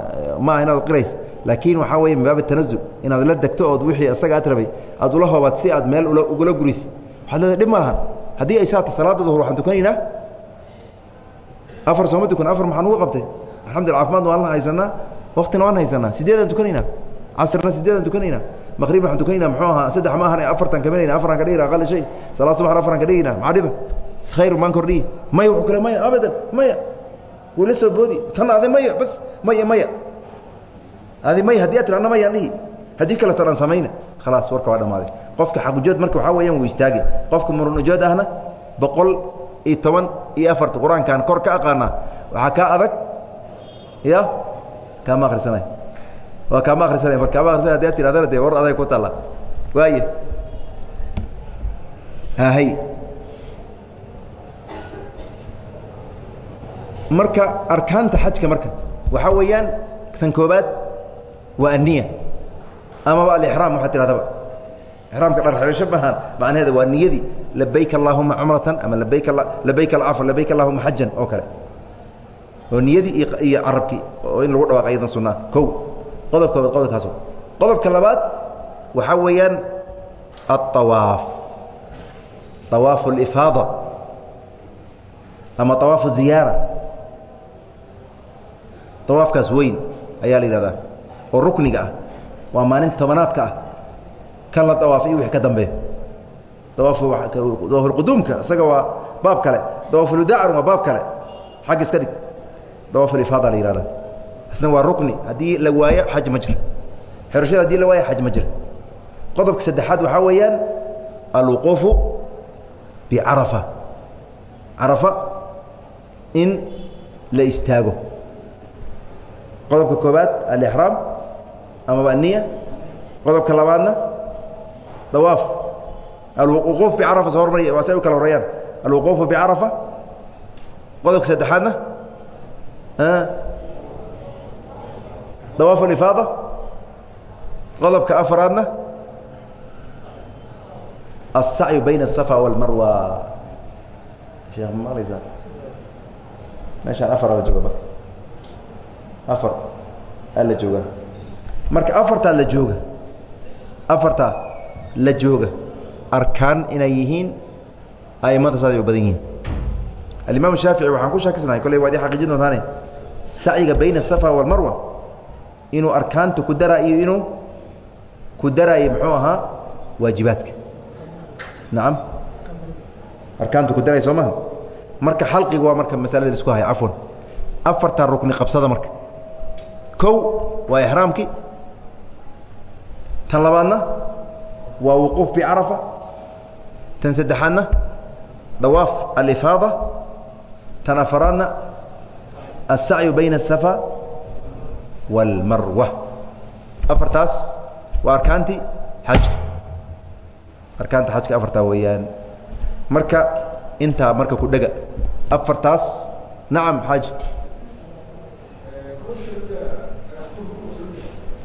ma aha inaad qirays laakiin waxaa weeye min baab tanazul inaad la degto ood wixii isaga aad rabay aad ula hoobaad si aad meel ugula guris. Waxaad leedahay dhib ma lahan. Haddii ay saata salaada duhur waxaan tukanaynaa? Afar sooma tukan afar maxaan ugu qabtay alxamdulila caafimaad waan haysanaa. Waktina waan haysanaa. Sideedaan tukanaynaa casrna sideedaan tukanaynaa maqrib waxaan tukanaynaa muxuu ahaa saddex ma ahan afartan kaminayna afaran ka dhigina aqal shay. Salaad subaxna afaran ka dhigina maxaa dhiba khayr maan kordhiyi maya wuxuu kale maya abadan maya. Wuu la soo boodi. Tan adi maya bas maya maya. Adi maya haddii aad tirana mayaan dhihi. Haddii kale tan aan samayna. Khalaas warka waa dhammaaday qofka xaqujood marka waxaa weeyaan wuu istaagi qofka murunujood ahna boqol iyo toban iyo afarta. Qur'aankaan kor ka aqaanaa. Waxaa kaa adag ya kaama akrisanay waa kaama akrisanay mar kaama akrisanay haddii ad tirahdana dee war adag ku taalla waaye. Hahay marka arkaanta xajka marka waxaa weeyaan tan koobaad waa aniya amaba alixraam waxaad tihahdaba ixraamka dharxeesho maahan macnaheeda waa niyadii labayk allaahuma cumratan ama labayk labayk alcafr labayk allahuma xajan oo kale oo niyadii iyo carabkii oo in lagu dhawaaq ayadan sunaa kow qodob koobaad qodobkaas qodobka labaad waxaa weeyaan aلطawaaf طawaafu اlifaada ama طawaafu ziyaara طawaafkaas weyn ayaa la yihahdaa oo rukniga ah waa maalin tobanaadka ah kan la dawaafay iyo wixii ka dambeeya dawaafulquduumka isaga waa baab kale dawaafuludaacan waa baab kale xag iska dhig dawaafulifaada la yihahda isna waa rukni haddii la waayo xaj ma jiro xerashada haddii la waayo xaj ma jiro qodobka saddexaad waxaa weeyaan alwuquufu bicarafa carafa. In la istaago. Qodobka koobaad alixraam amaba aniya qodobka labaadna dawaaf. Alwuquuf bicarafa soo hormariya waa say u kala horeeyaan alwuquufu bicarafa qodobka saddexaadna dawaaf alifaada qodobka afaraadna الsacyu bayna الsafa wاlmarwa sheekh maqlaysaa meeshaan afara la jooga marka afar aa la jooga marka afartaa la jooga afartaa la jooga arkaan inay yihiin aimada saas ay u badan yihiin alimaam shaafici waxaan ku shakisnahay kolley waad i xaqiijin doontaane sacyiga bayna asafa walmarwa inuu arkaanta ku daraa iyo inuu ku daraayo muxuu ahaa waajibaadka. Arkaanta ku daraya soo marka xalqiga waa marka masalada la isku haya cafwan afartaa rukni qabsada marka. Kow waa ixraamkii tan labaadna waa wuquuf bicarafa tan saddexaadna dawaaf alifaada. Tan afaraadna الsacyu bayna الsafa wاlmarwa afartaas waa arkaanti xajka arkaanta xajka afartaa weeyaan marka intaa marka ku dhega afartaas nacam xaaji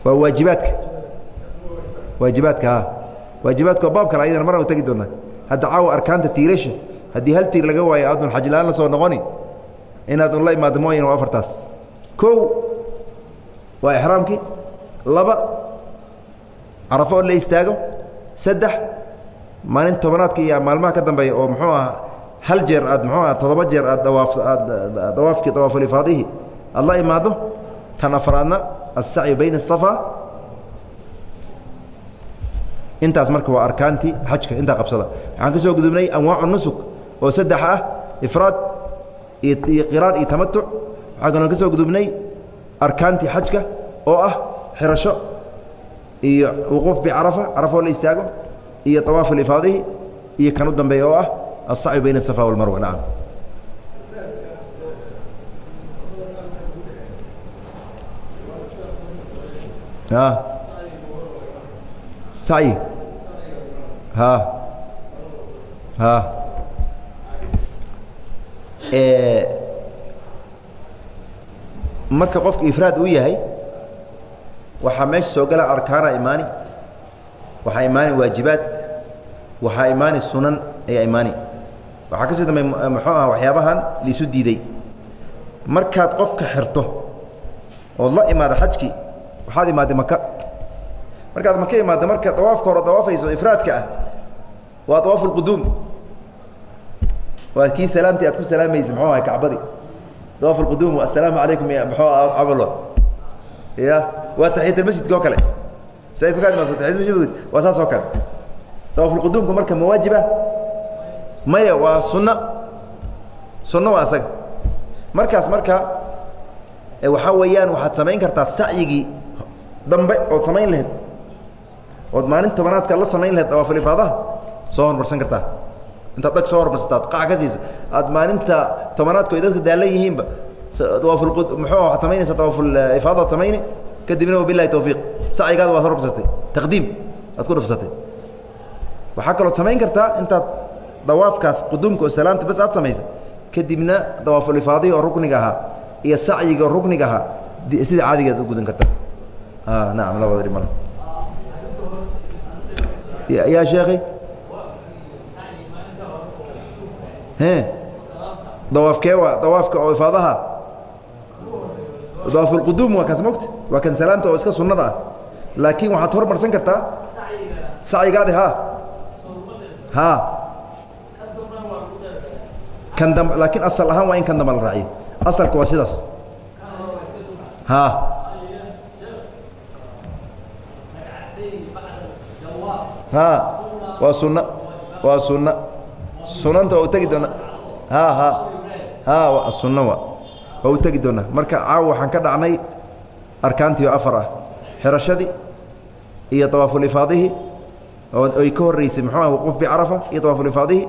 waa waajibaadka waajibaadka a waajibaadka waa baab kale ayadana marna tegi doonaa hadda caawa arkaanta tiirasha haddii hal tiir laga waayo aadun xaj la-aan la soo noqoni inaad unla imaado mooyane waa afartaas. Kow waa exraamkii laba carafo la istaago. Saddex maalin tobanaadka iyo maalmaha ka dambeeya oo muxuu ah hal jeer aad muxuu ah toddoba jeer aad dawaaf aad dawaafkii dawaafulifaadihii aad la imaado tan afraadna assacyu bayna asafa intaas marka waa arkaantii xajka intaa qabsada. Waxaan ka soo gudubnay anwaacu nusuk oo saddex ah ifraad iyo qiraan iyo tamatuc waxaa kaloo ka soo gudubnay arkaantii xajka oo ah xirasho iyo wuquuf bicarafa carafoo la istaago iyo awaafu lifaadihi iyo kanu dambeey oo ah asacyu bayna asafa walmarwa nacam sacyi ha. Ha marka qofka ifraad uu yahay waxaa meesha soo gala arkaana imaani waxaa imaani waajibaad waxaa imaani sunan ayaa imaani. Waxaa ka sii dambey muxuu aha waxyaabahan laisu diiday. Markaad qofka xirto ood la imaado xajki waxaad imaadday maka markaad maka imaadda marka dawaafka hore dawaafayso ifraadka ah waa dawaafu lquduum waa kii salaamtii aad ku salaamaysa muxuu ahay kacbadii dawaaf lquduum assalaamu calaykum ya muxuu camal ya waa taxiyat almasjidka oo kale. Masaajidka ka imaso taxiyat masjid waa saas oo kale. Dawaafulquduumka marka ma waajiba maya waa sunno sunno waa asaga. Markaas marka waxaa weeyaan waxaad samayn kartaa sacyigii dambe ood samayn lahayd. Ood maalin tobanaadka la samayn lahayd dawaafulifaadaha soo hormarsan kartaa intaad dhag soo hormarsataad qac ka siisa aad maalinta tobanaadku ay dadka daalan yihiinba muxuu waxaad samaynaysaa dawaafulifaadaad samayni kadibna wabilahi tawfiiq. Sacyigaada waad hormarsatay taqdiim aad ku dhufsatay waxaa kalood samayn kartaa intaad dawaafkaas quduumka oo salaamta bas aad samaysa. Kadibna dawaafulifaadihi oo rukniga ahaa iyo sacyiga oo rukniga ahaa sida caadigeed u gudan kartaa naam labada dhib mal yaa sheekhi dawaafkee waa dawaafka oo ifaadaha dawaafulquduum waa kaas mogta waa kan salaamta oo iska sunnada ah. Laakiin waxaad hormarsan kartaa sacyigaadi ha ha? Kan dam laakiin asal ahaan waa in kan damba la raaciyo. Asalka waa sidaas. Ha? Ha? Waa sunna. Waa sunna sunanta waa u tegi doona ha ha. Ha sunna wa waa u tegi doonaa. Marka caawa waxaan ka dhacnay arkaantii oo afar ah. Xirashadii iyo dawaafulifaadihi oy ka horeysay muxuu ah wuquuf bicarafa iyo dawaafulifaadihi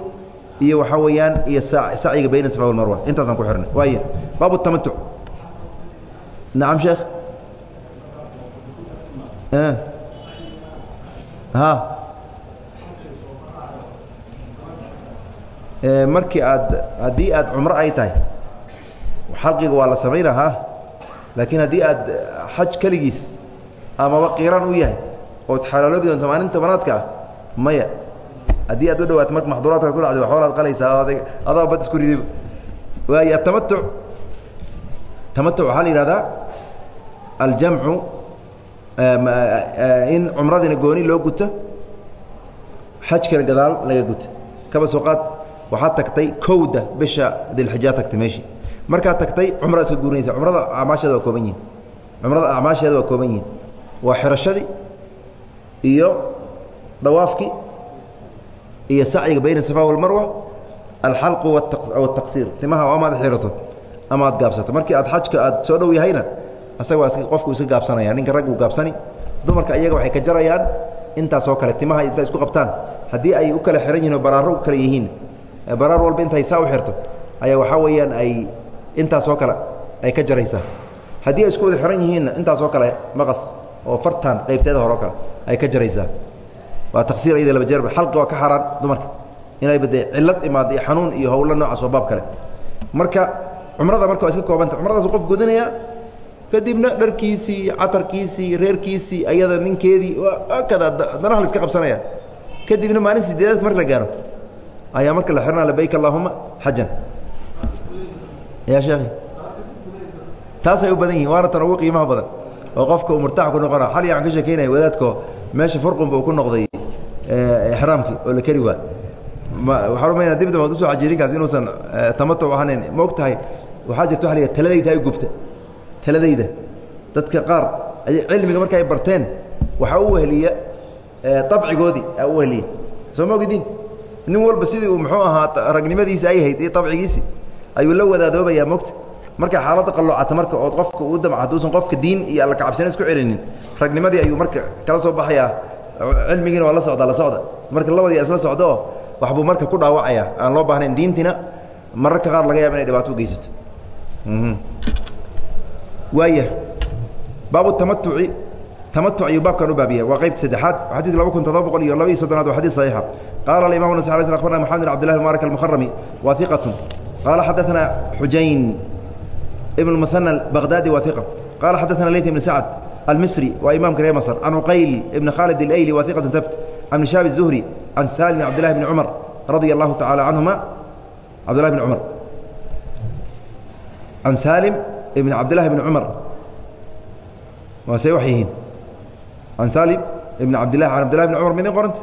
iyo waxaa weeyaan iyo sacyiga bayna safa walmarwa intaasaan ku xirnay. Waaya baabu tamatuc nacam sheekh ha markii aad haddii aad cumro ay tahay xalqiga waa la samaynaa ha laakiin haddii aad xaj keligiis amaba qiiraan u yahay ood xalaaloobi doonto maalin tobanaadka ah maya. Haddii aad u dhawaato marka maxduuraadkaad ku dhacday waxoolaad qalaysaa adoo bad isku ridayba waayo atamatuc tamatuc waxaa la yihahdaa aljamcu in cumradina gooni loo guto xajkana gadaal laga guto. Kaba soo qaad waxaad tagtay kowda bisha dilxijaa tagtay meeshii. Markaad tagtay cumraad iska guurinaysa cumrada acmaasheeda waa kooban yihiin cumrada acmaasheeda waa kooban yihiin waa xirashadii iyo dawaafkii iyo sacyiga bayna safa walmarwa alxalqu wataqsiir timaha oo amaad xirato ama ad gaabsato. Markii aad xajka aad soo dhow yahayna asaga qofku iska gaabsanaya ninka rag uu gaabsani dumarka iyaga waxay ka jarayaan intaasoo kale. Timaha inta isku qabtaan. Haddii ay u kala xihan yihiin oo baraaro u kale yihiin baraar walba intay saa u xirto ayaa waxaa weeyaan ay intaasoo kale ay ka jaraysaa. Haddii ay isku wada xiran yihiinna intaas oo kale maqas oo fartan qaybteeda hore oo kale ay ka jaraysaa. Waa taksiir iyada laba jeerba xalqi waa ka xaaraan dumarka. Inayba dee cillad imaado iyo xanuun iyo howlo noocaas waa baab kale. Marka cumrada marka waa iska koobanta. Cumradaas qof gudanayaa kadibna dharkiisii catarkiisii reerkiisii ayada ninkeedii kada danaha la iska qabsanaya. Kadibna maalin sideedaadka marka la gaaro ayaa marka la xirnaa labayk allahuma xajan. Ya sheekhi taasay u badan yihiin waana tan ugu qiimaha badan. Oo qofka uu murtax ku noqona xal yaan ka sheekeynaya wadaadko meesha furqunba uu ku noqday exraamkii oo la keri waa waxaan rumaynaa dib u soo xajiy ninkaas inuusan tamatuc ahanayn ma og waxaa jirta waa la taladayda ay gubta. Taladayda. Dadka qaar cilmiga marka ay barteen waxaa u weheliya abcigoodii a u weheliya. Soo ma ogidin nin walba sidii uu muxuu ahaa ragnimadiisi ay hayd iyo abcigiisi ayuu la wadaadoobayaa mogta marka xaaladda qalloocata marka ood qofka uu damca hadduusan qofka diin iyo alla kacabsana isku celinin ragnimadii ayuu marka kala soo baxayaa cilmigiina waa la socda la socda. Marka labadii isla socdo oo waxbuu marka ku dhaawacaya aan loo baahnayn diintina mararka qaar laga yaaba inay dhibaato u geysato. Waaya. Baabu tamatuci tamatu ayuu baabkan u baab yahay waa qaybta saddexaad xadiid laba kun todoba boqol iyo laba iyo soddonaad waa xadiid saxiixa qaala alimamu nas akhbarna maxamed bin abdillahi mubarak almuharami wa iqatun qaala xaddaana xujayn ibn muhana baqdaadi wa iqa qaala xaddaana leyt ibn sacd almisri waa imaamka reer masr can uqayl ibni khaalid ilayli wa iqatun tabt can nishaab الzuhri can salim cabdillahi bni cumar radia allahu tacaala canhuma cabdillahi bni cumar can salim ibn cabdillahi bni cumar waase wax yihiin? Can salim ibn cabdillahi can abdillahi bni cumar midin qoranta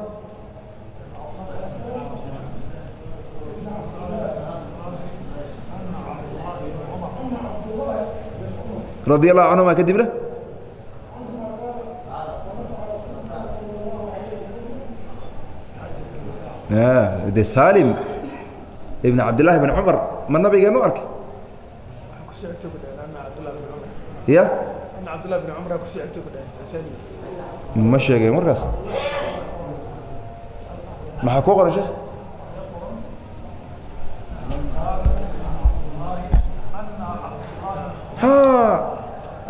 radi allahu canhuma kadibna de salim ibn cabdillahi bn cumar ma nabigeenu arkay ya ma sheegeen markaas maxaa ku qoran sheekh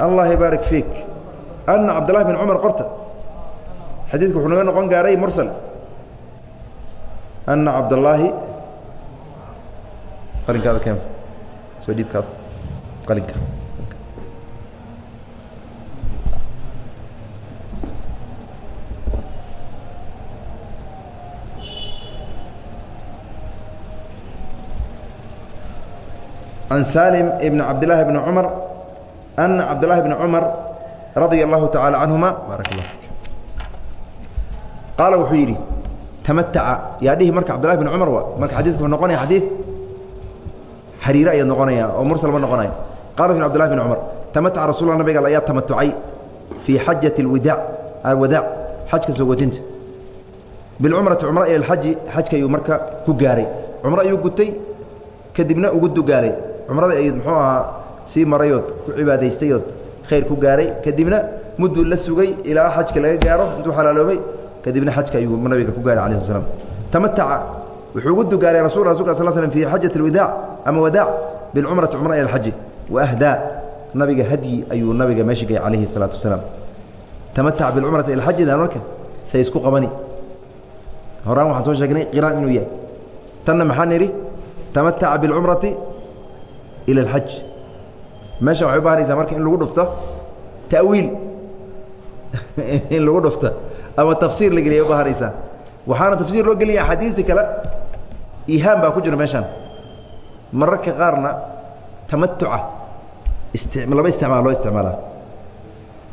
allah ybaarik fiik ana cabdالlahi bn cumar qorta xadiidku wuxuu naga noqon gaaray mursal ana cabdالlaahi qalinkaada keen soo dhiibkaada qalinka can salim ibn cabdilaahi bni cumar ana cabdilaahi bni cumar radia allahu tacaala canhuma baarak la qaala wuxuu yidhi tamataca yaadhihii marka cabdillahi bn cumar wa marka xadiidku wuxuu noqonaya xadiid xariire ayaad noqonaya oo mursal ma noqonaya qala wuxu yhi abdillahi bn cumar tamataca rasulullah nabiga ayaa tamatucay fii xajati اlwidaac alwadaac xajka soogootinta bilcumrati cumra ila alxaji xajka ayuu marka ku gaaray cumro ayuu gutay kadibna ugu dugaalay cumradii ayuud muxuu ahaa sii marayood ku cibaadaystayood khayr ku gaaray. Kadibna mudduu la sugay ilaa xajka laga gaaro intuu xalaaloobay kadibna xajka ayuu nabiga ku gaaray ala slam tamataca wuxuu ugu dugaalay rasul rasulka sal slm fii xajat alwadaac ama wadaac bilcumrati cumra ila alxaji waahdaa nabiga hadyi ayuu nabiga meesha gay calayhi salaatu wasalaam. Tamatac bilcumrati ila alxaji dan marka say isku qabani. Horaan waxaan soo sheegnay qiraan inuu yahay. Tanna maxaan idhi tamataca bilcumrati ila اlxaj meeshan waxay u bahanaysaa marka in lagu dhufto ta'wiil in lagu dhufto ama tafsiir la geliya u bahanaysaa waxaana tafsiir loo gelinaya axaadiista kale ihaam baa ku jira meeshaan mararka qaarna tamatuca isti laba isticmaal loo isticmaalaa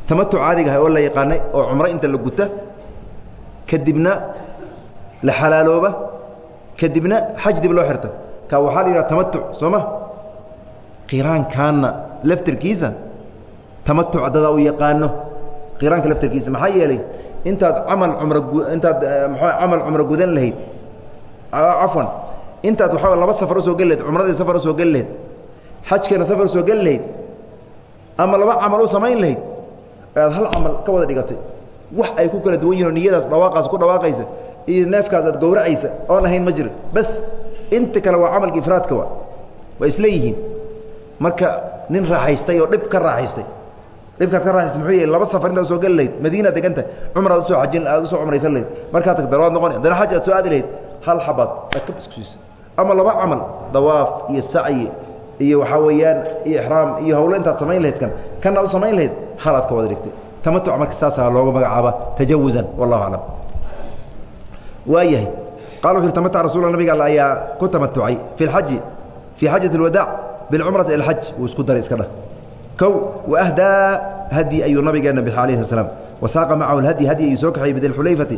tamatuc caadigaha oo la yaqaanay oo cumro inta la guta kadibna la xalaalooba kadibna xaj dib loo xirta ka waxaa la yidhaha tamatuc soo ma qiraankaanna laftirkiisa tamatuc dadaa u yaqaano. Qiraanka laftirkiisa maxaa yeelay intaad camal cumro intaad maxaa camal cumro gudan lahayd. Cafwan intaad waxaa laba safar u soo geli lahayd cumradii safar u soo geli lahayd xajkeena safar u soo geli lahayd ama laba camal u samayn lahayd aad hal camal ka wada dhigatay. Wax ay ku kala duwan yihiin oo niyadaas dhawaaqaas ku dhawaaqaysa iyo neefkaas aad gowracaysa oon ahayn ma jiro bas inta kale waa camalka ifraadka wa waa isleeyihiin marka nin raaxaystay oo dhib ka raaxaystay. Dhibkaad ka raaxaystay muxuu yahay laba safar intaad soo geli lahayd. Madiina deganta cumraad u soo ajin aad u soo cumraysan lahayd. Markaad tagta waad noqon haddana xaj aad soo aadi lahayd. Hal xabaad aad ka biskusiisa ama laba camal dawaaf iyo sacyi iyo waxaa weeyaan iyo ixraam iyo hawlo intaad samayn lahayd kan. Kan aad u samayn lahayd hal aad ka wada dhigtay. Tamatuc marka saasaa looga magacaaba tajawuzan wallahu aclam. Waayahay qala wuxu tamatac rasul nabiga all ayaa ku tamatucay fi اlxaji fii xajat اlwadaac bilcumrati ila xaj wuu isku daray iska dhah kow waahdaa hadyi ayuu nabigeena bixi alayh slat slam wasaaqa macahu lhadyi hadyi ayuu soo kaxeeyey bidilxulayfati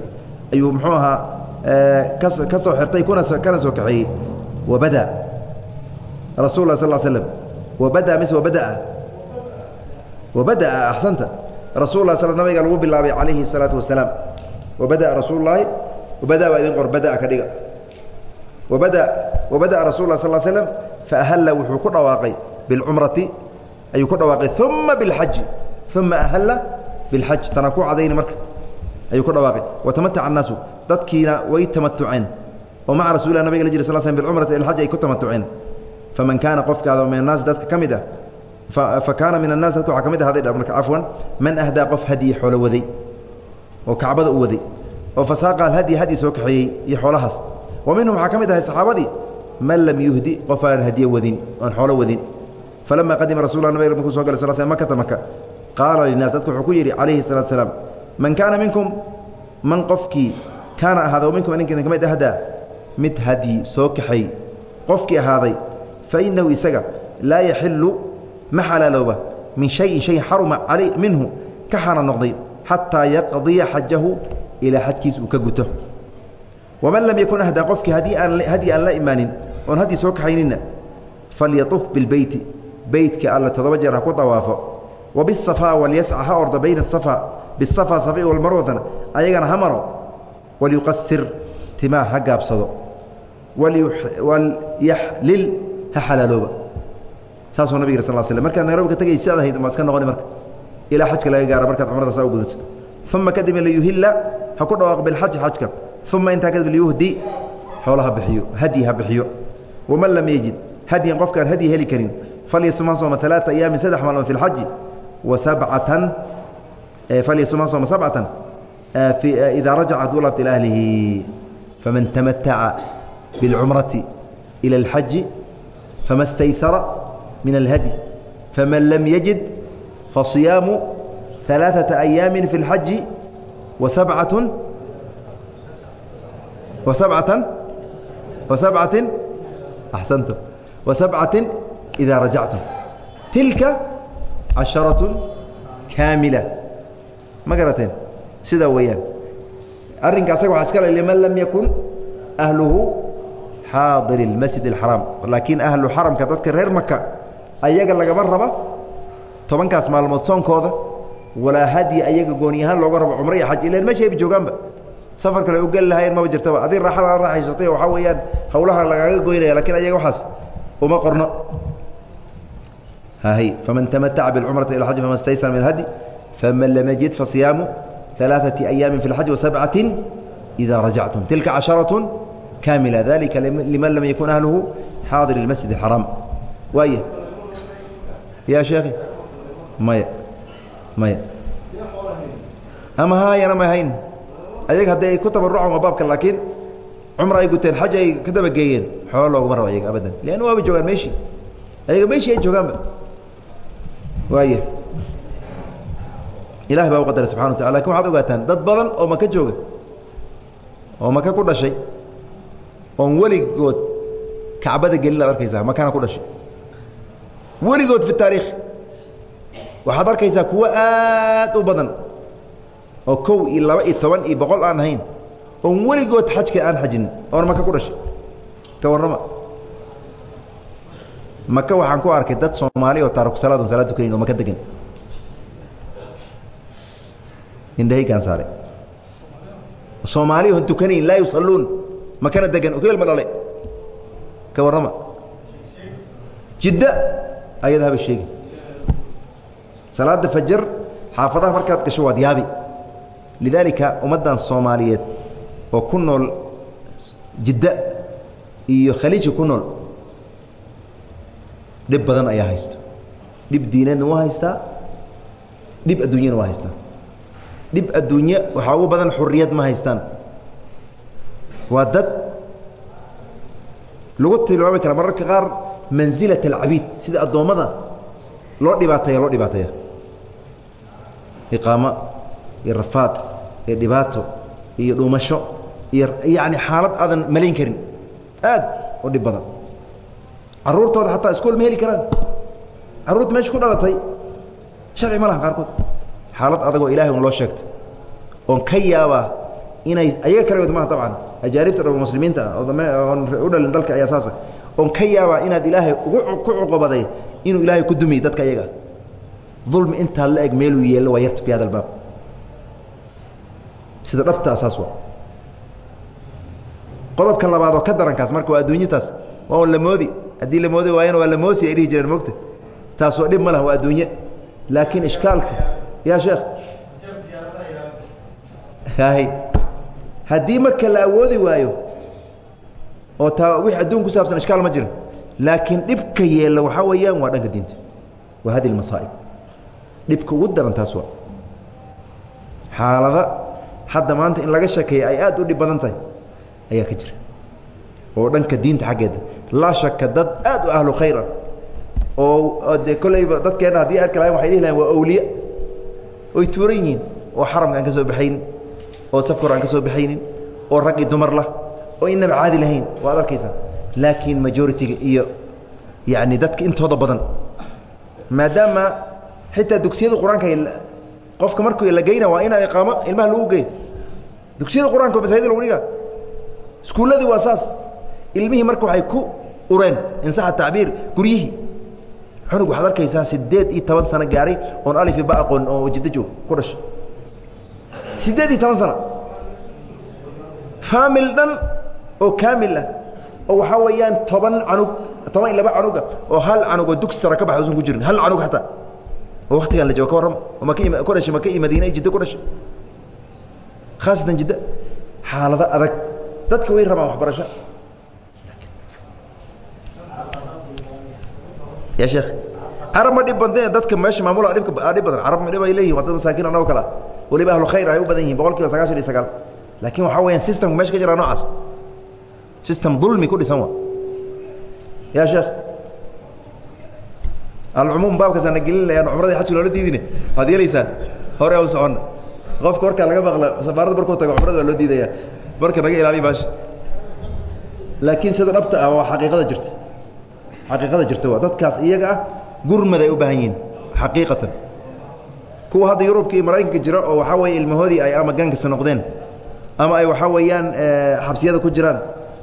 ayuu muxuu ahaa ka soo xirtay kana soo kaxeeyey wabada rasul lah sal slm wabada mise wabadaa wabada'a axsanta rasul lah sl nabiga lagu bilaabay calayhi الsalaatu wasalaam wabada'a rasuul lahi wabada baa idin qor badaa ka dhiga wabada wabada'a rasul lah sal slm faahalla wuxuu ku dhawaaqay bilcumrati ayuu ku dhawaaqay uma bilxaji uma ahalla bilxaj tana ku cadayni marka ayuu ku dhawaaqay watamataca annaasu dadkiina way tamatuceen oo maca rasulilah nabiga la jira sal slm bilcumrati ilxaj ay ku tamatuceen faman kaana qofkaada min annaasi dadka ka mid ah fa kaana min annaas dadka waxaa ka mid ahaaday dha marka cafwan man ahdaa qof hadyi xoolo waday oo kacbada u waday oo fasaaqa alhadyi hadyi soo kaxeeyey iyo xoolahaas wa minhum waxaa ka mid ahay saxaabadii man lam yuhdi qof aan hadiye wadin oan xoolo wadin. Falama qadima rasul nabg markuu so galay sl sl makata maka qaala linaas dadku wuxuu ku yidhi calayhi salatu salaam man kaana minkum man qofkii kaana ahaaday minkum idinka idinka mid ahdaa mid hadyi soo kaxeey qofkii ahaaday fa inahu isaga laa yaxilu ma xalaalooba min shayin shay xaruma minhu ka xaana noqday xataa yaqdiya xajahu ilaa xajkiis uu ka guto waman lam yakun ahdaa qofkii haddii aan la imaanin oon haddii soo kaxayninna falyatuf bilbeyti beytka alla toddoba jeer ha ku dawaafo. Wa walyasca ha orda bayna asafaa bisafaa safi walmarwatana ayagana ha maro. Walyuqasir timaa ha gaabsado. Walyaxlil ha xalaalooba. Saasuu nabig sal sl markaad nairobi ka tegay ahayd maad iska noqoni marka. Ilaa xajka laga gaaro markaad cumrada saa u gudato uma kadib liyuhilla ha ku dhawaaq bilxaji xajka uma intaa kadib liyuhdi xoola ha bixiyo hadyi ha bixiyo waman lam yejid hadyan qofkaan hadyi heli karin falyasum ha sooma alaaa ayaamin saddex maalmood fi lxaji wa sabcatan falyasum ha sooma sabcatan idaa rajacat u laabta ila ahlihi faman tamataca biاlcumrati ila اlxaji fama staysara min alhadي faman lam yajid faصiyaamu ثalaaثaةa أyaami fi اlxaji وasabcaة وasabcatan وasabcatin axsantum وasabcatin إidaa rajactum tilka caشharaة kaamila ma garateen sidaa weeyaan arrinka asaga waa iska le liman lam yakun ahluhu xaadir اlmasjid الxaraam laakiin ahlu xaramka dadka reer maka ayaga lagama raba tobankaas maalmood soonkooda walaa hadyi ayaga gooni ahaan looga rabo cumro iyo xaj ilan meesha ayba joogaanba safar kale u geli lahayen maba jirtaba adig raaxada a raaxaysatay waxaa weeyaan hawlaha lagaaga goynaya lakiin ayaga waxaas uma qorno hahy faman tamataca biاlcumrati ila xaj fama staysara min hadyi faman lam yajid fasiyaamu ثalaaثaةi أyaami fi اlxaj وasabcati إida rajactum tilka caشharaة kaamila dalika liman lam yakun ahluhu xaadir اlmasjid الxaraam waaya ya sheekhi maya maya ama haayana ma hayn ayaga haddi ay ku tabarucaan waa baabka laakiin cumra ay guteen xaj ay ka daba geeyeen xoolo looguma rabo ayaga abadan. Leanna waaba joogaan meeshii. Ayaga meeshii ay joogaanba. Waaya ilahi baa u qadaray subxana wa tacala laakiin waxaad ogaataan dad badan oo maka jooga oo maka ku dhashay oon weligood kacbada gelin ad arkaysaa makana ku dhashay. Weligood fi taariikh. Waxaad arkaysaa kuwo aad u badan oo kow iyo laba iyo toban iyo boqol aan ahayn oon weligood xajka aan xajin oona maka ku dhashay. Ka warrama maka waxaan ku arkay dad soomaali oo taariku salaadon salaad tukanayn oo maka degan indhahaygaan saare soomaali oon tukanayn laa yusalluun. Makana degan okeel ma dhale. Ka warrama jidda ayada haba sheegi salaada fajar xaafadaha markaad gasho waad yaabi lidaalika ummaddan soomaaliyeed oo ku nool jidda iyo khaliijka ku nool dhib badan ayaa haysto dhib diineedna waa haystaa dhib adduunyana waa haystaa dhib adduunye waxaa ugu badan xuriyad ma haystaan. Waa dad lagu tilmaami kara mararka qaar manzilat alcabiid sida addoommada loo dhibaateeya loo dhibaateeya iqaamo iyo rafaad iyo dhibaato iyo dhuumasho iyo yacni xaalad aadan malayn karin. Aad u dhib badan. Carruurtooda xataa iskool ma heli karaan. Carruurta meesha ku dhalatay sharci ma laha qaarkood. Xaalad adagoo ilahay un loo sheegta oon ka yaabaa inay ayaga kalagood maha dabcan. Ajaanibta dhaba muslimiinta ah oon u dhalin dalka ayaa saasa oon ka yaabaa inaad ilaahay ugu ku cuqubaday inuu ilaahay ku dumiy dadka ayaga. Dulmi intaa la eg meeluu yeello waa yarta fi hada albaab sida dhabtaa saas waa. Qodobka labaad oo ka darankaas marka waa adduunyataas waa un la moodi. Haddii la moodi waayana waa la moosi ay dhihi jireen mogta taas waa dhib ma lah waa adduunye. Laakiin ishkaalka ya sheekh? Hay haddii marka la awoodi waayo oo taa wix adduun ku saabsan ishkaal ma jiro laakiin dhibka yeella waxaa weeyaan waa dhanka diinta. Waa hadi lmasaa'ib dhibka ugu daran taas waa. Xaalada hadda maanta in laga sheekeeya ay aad u dhib badan tahay ayaa ka jira. Oo dhanka diinta xaggeeda laa shaka dad aad u ahlu khayr ah oo de kolleyba dadkeenna haddii arki lahayn waxay dhihi lahayn waa awliya. Oy tuuran yihiin oo xaramka aan ka soo baxaynin oo safka hor aan ka soo baxaynin oo rag iyo dumar lah oo inaba caadi lahayn waad arkaysaa. Laakiin majoritiga iyo yacni dadka intooda badan maadaama xitaa dugsiyada qur'aanka qofka markuu la geyna waa inaa iqaamo ilmaha lagu geeyo dugsiyada qur'aanka masaajida lagu dhiga iskuulladii waa saas. Ilmihii marka waxay ku ureen insaxa tacbiir guryihii. Cunug waxaad arkaysaa siddeed iyo toban sano gaaray oon alifi ba aqoon oo jiddo joog ku dhashay siddeed iyo toban sano. Faamil dhan oo kaamil ah oo waxaa weeyaan toban canug toban iyo laba canuga oo hal canug oo dugsi sara ka baxa usan ku jirin hal canug xataa oo waktigan la joogo ka warrama oo maka ku dhashay maka iyo madiina iyo jiddo ku dhashay khaasatan jidda xaalado adag dadka way rabaan waxbarasho ya sheekh carab ma dhib badne dadka meesha maamula dhibka dhib badan carab dhib ay leeyihiin waa dad masaakiin annagoo kale ah waliba ahlu khayr ay u badan yihiin boqol kiiba sagaashan iyo sagaal laakiin waxaa weyaan systemka meesha ka jira noocaas system dulmi ku dhisan wa ya sheekh alcumuum baabkaas ana gelinayaan cumradii xajka loola diidine waad yeelaysaan hore u soconna qofka warkaa laga maqla safaaradda markuu tago cumrada waa loo diidaya. Marka naga ilaaliya baasha laakiin sida dhabta ah waa xaqiiqada jirta. Xaqiiqada jirta waa dadkaas iyaga ah gurmad ay u baahan yihiin xaqiiqatan. Kuwa hadda yurubka iyo maraykanka jira oo waxaa weeye ilmahoodii ay ama gankasa noqdeen ama ay waxaa weeyaan xabsiyada ku jiraan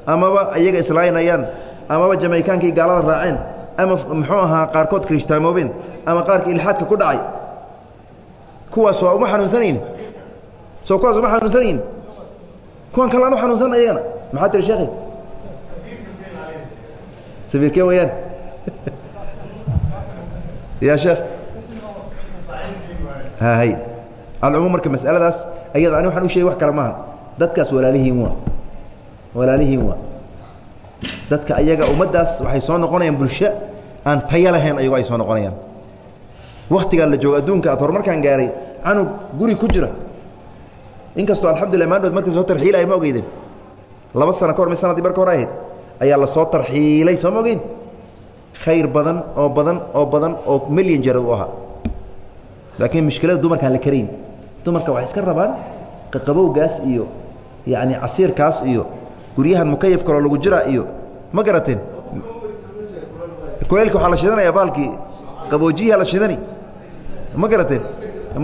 amaba iyaga islaynayaan amaba jamaykaanka iyo gaalada raaceen ama muxuu ahaa qaarkood kirishtamoobeen ama qaarka ilxaadka ku dhacay kuwaas waa uma xanuunsanayn. Soo kuwaas uma xanuunsanayn. Kuwan kale aan u xanuunsan ayagana maxaa tiri sheekhi? Safiirkee weyaan [laughs] ya sheekh. Hay. Alcumuum marka masaladaas ayada ani waxaan u sheegay wax kale maaha dadkaas walaalihiin waa. Walaalihiin waa. Dadka ayaga ummaddaas waxay soo noqonayaan bulsho aan tayo lahayn ayagoo ay soo noqonayaan waktigaan la joogo adduunka aad horumarkaan gaaray canug guri ku jira. Inkastoo alxamdulillah maandhood markii soo tarxiilaya ma ogeydeen. Laba sano ka hor mi sanadii marka hore ahayd ayaa la soo tarxiilay soo ma ogeyn? Khayr badan oo badan oo badan oo milyan jara u ahaa. Laakiin mushkilada dumarkaan la karayn dumarka waxay iska rabaan qaqabowgaas iyo yacni casiirkaas iyo guryahan mukayaf kaloo lagu jiraa iyo ma garateen? Kuleylka waxaa la shidanaya baalkii qaboojiyaha la shidani ma garateen?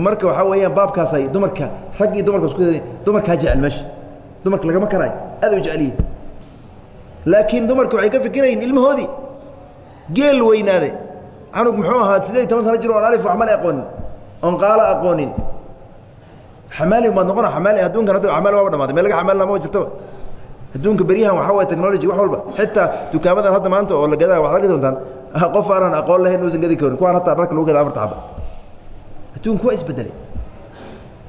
Marka waxaa weeyaan baabkaasay dumarka rag iyo dumarka isku dumarkaa jecel meesha. Dumarka lagama karaayo aad u jeceliye. Laakiin dumarka waxay ka fikirayeen ilmahoodii. Geel weynaade. Canug muxuu ahaa sideed iyo toban sano jir oon alif waxmale aqoonin? Oon qaalo aqoonin. Xamaali maad noqona amaali adduunkan hadda amaal waaba dhamaatay. Meel laga xamaalna ma jirtaba adduunka beryahan waxaa waye technology wax walba. Xitaa dukaamadan hadda maanta oo la gadaa waxaad arki doontaan qof aanan aqoon lahayn uusan gadi karin kuwaan hataa dharka lagu gada afarta xaba adduunku waa isbedelay.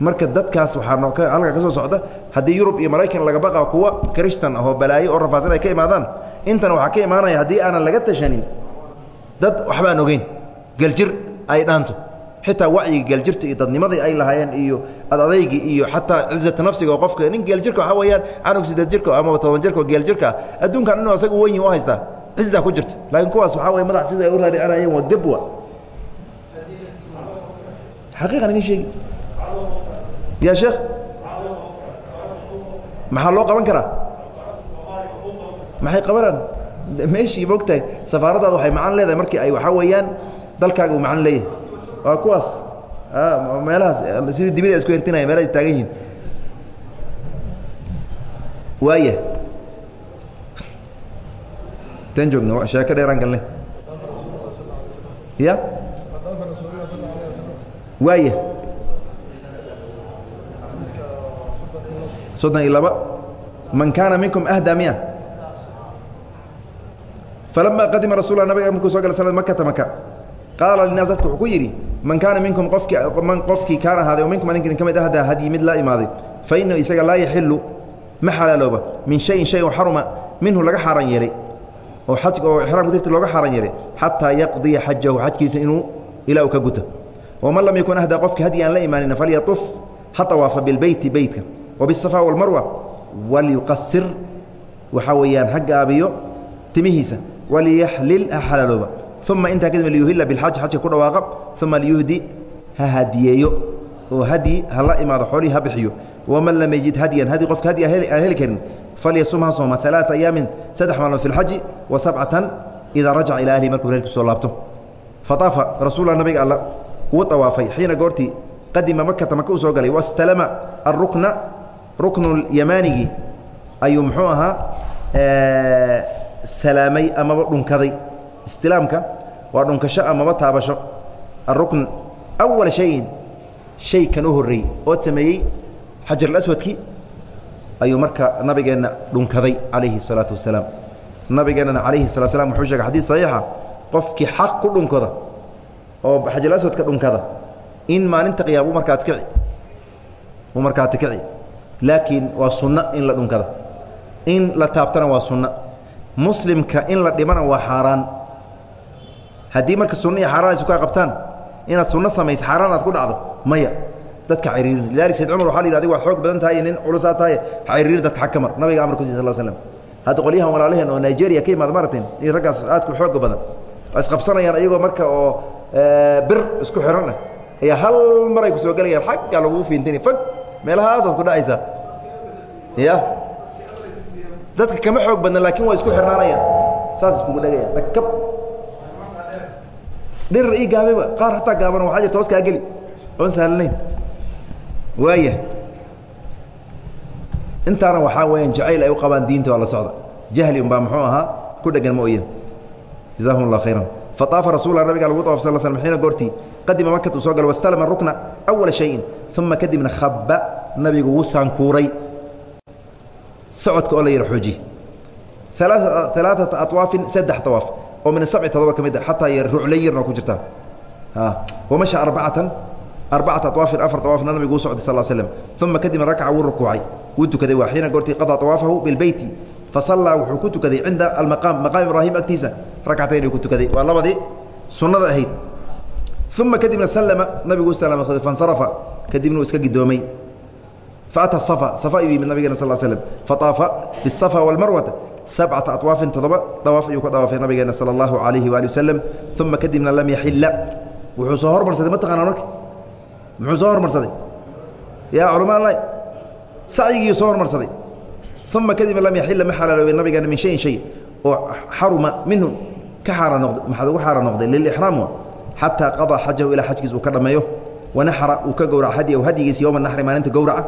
Marka dadkaas waxaa halka ka soo socda haddii yurub iyo maraykan laga baqa kuwa kristan ahoo balaayo oo rafaasan ay ka imaadaan intana waxaa ka imaanaya haddii aanan laga tashanin dad waxba aan ogeyn geljir ay dhaanto. Xitaa wacyiga geeljirta iyo dadnimadii ay lahaayeen iyo adadeygii iyo xataa cizata nafsiga oo qofka nin geeljirka waxaa weeyaan canug sideed jirka amaba toban jirka oo geeljirka ah adduunkan inuu asaga weyn u haystaa ciza ku jirta. Laakiin kuwaas waxaa weye madax sida ay u raaricanayeen waa debwa xaqiiqa naga sheegi ya sheekh maxaa loo qaban karaa maxay qabanaan meeshii mogtahay safaaradaada waxay macaan leedahay markii ay waxaa weeyaan dalkaaga uu macaan leeyahay waa kuwaas meelahaas sidii dibida isku hertinaya meelaha taagan yihiin waaya ten joogna sheeko dheeraan galnay ya waaya soddon iyo laba man kaana minkum ahdaa miya. Falama qadima rasul nabiga markuu so gala sl makata maka qaala linaas dadka wuxuu man kaana minkum qofkii man qofkii kaana ahaaday oo minkum adinka idin ka mid ahdaa mid la imaaday fa inahu isaga laa yaxilu ma xalaalooba min shayin shay oo minhu laga xaaran yeelay oo aj oo ixraamka darti looga xaaran yeelay xataa yaqdiya xajahu xajkiisa inuu ilaa ka guto waman lam yakun ahdaa qofkii hadyi aan la imaanin falyatuf ha awaafa bilbeyti beytka وبالصفا والmarوة walyuqasir waxaa weeyaan ha gaabiyo timihiisa walyaxlil ha xalaalooba uma intaa kadib liyuhila biاlxaj xajka ku dhawaaqa uma liyuhdi ha hadiyeeyo oo hadyi hala imaado xoolihii ha bixiyo waman lam yajid hadyan hadi qofka hadyi aan heli karin falyasum ha sooma ثaلaaثa أyaamin saddex maalmood fi اlxaji wa sabcatan idaa rajaca ilaa ahlihi markuu reerku soo laabto faطaafa rasuula nabiga alla wuu awaafay xiina goortii qadima makata maka u galay wastalama arukna ruknulyamanigii ayuu muxuu ahaa salaamay amaba dhunkaday istilaamka waa dhunkasho amaba taabasho arukn awala shayin shay kan u horreeyey ood sameeyey xajarulaswadkii ayuu marka nabigeenna dhunkaday calayhi الsalaatu wasalaam nabigeennana calayhi sala slam wuxuu shegay xadis saxiixa qofkii xaq ku dhunkada oo xajarulaswadka dhunkada in maalinta qiyaama u markaad kici u markaati kici. Laakiin waa sunno in la dhunkada in la taabtana waa sunno muslimka in la dhibana waa xaaraan. Haddii marka sunno iyo xaaraan isu kaa qabtaan inaad sunno samayso xaaraan aad ku dhacdo maya. Dadka ciriirin lidalik sayd cumar waxa la yidhi adigu waad xoog badan tahay nin culusaa tahay. Ha ciriirin dadka xag ka mar nabiga amar ku siy sal slam hadda qolyahan walaalaheen oo nigeria ka imaada maratin iyo raggaas aadku xooga badan. waa isqabsanayaan ayagoo marka oo bir isku xiran ah. Ayaa hal mar ay ku soo gelayaan xaggaa lagugu fiintini. Fag meelahaasaad ku dhacaysaa ya dadka kama xoog badna laakiin waa isku xirnaanayaan. Saas iskugu dhegayaan dhakab dhirir ii gaabayba qaar hataa gaabana waxaa jirta hoos kaa geli. Oon sahlanayn. Waaya intaana waxaa weeyaan jacayl ay u qabaan diinta waa la socda. Jahli unbaa muxuu ahaa? Ku dhegan ma oyan jazakum allah khayran faطaafa rasuula nabiga lagu طawaf sal slm xiina goortii qadima makat uu soo galo wastalama rukna awala shayin uma kadibna khaba nabigu wuu saankuuray socodka oo la yar xoojiye alaaثata aطwaafin saddex طawaaf oo min sabci todoba ka mid a xataa y ruclayn yarna ku jirtaa wamasha arbacatan arbacata aطwaafin afar طawaafna nabigu uu socday sal slm uma kadibna rakaca wuu rukuucay wuu tukaday waa xiina goortii qaضىa طawaafahu bilbeyti fasallaa wuxuu ku tukaday cinda almaqaam maqaam ibraahim agtiisa. Rakcatayn uu ku tukaday. Waa labadii sunnada ahayd. Uma kadibna sallama nabigu u salaamsaday fansarafa. Kadibna iska gidoomay. Faata safa. Safa ayuu yimid nabigeena sal slm faطaafa bisafa walmarwata sabcata awaafin toddoba dawaaf ayuu ka dawaafay nabigeena sala allahu alayhi waali wasalam uma kadibna lam yaxila wuxuu soo hormarsaday mataqaanaa marka? Muxuu soo hormarsaday? Yaa culamaala sacyigii soo hormarsaday uma kadibna lam yaxila ma xalaaloobay nabigeena min shayin shay oo xaruma minhu ka xaara noqday maxaad ugu xaara noqday? Lilixraam xataa qaضىa xajahu ilaa xajkiis uu ka dhammeeyo wanaxra uu ka gowraca hadyahu hadyigiisa yowma naxri maalinta gowraca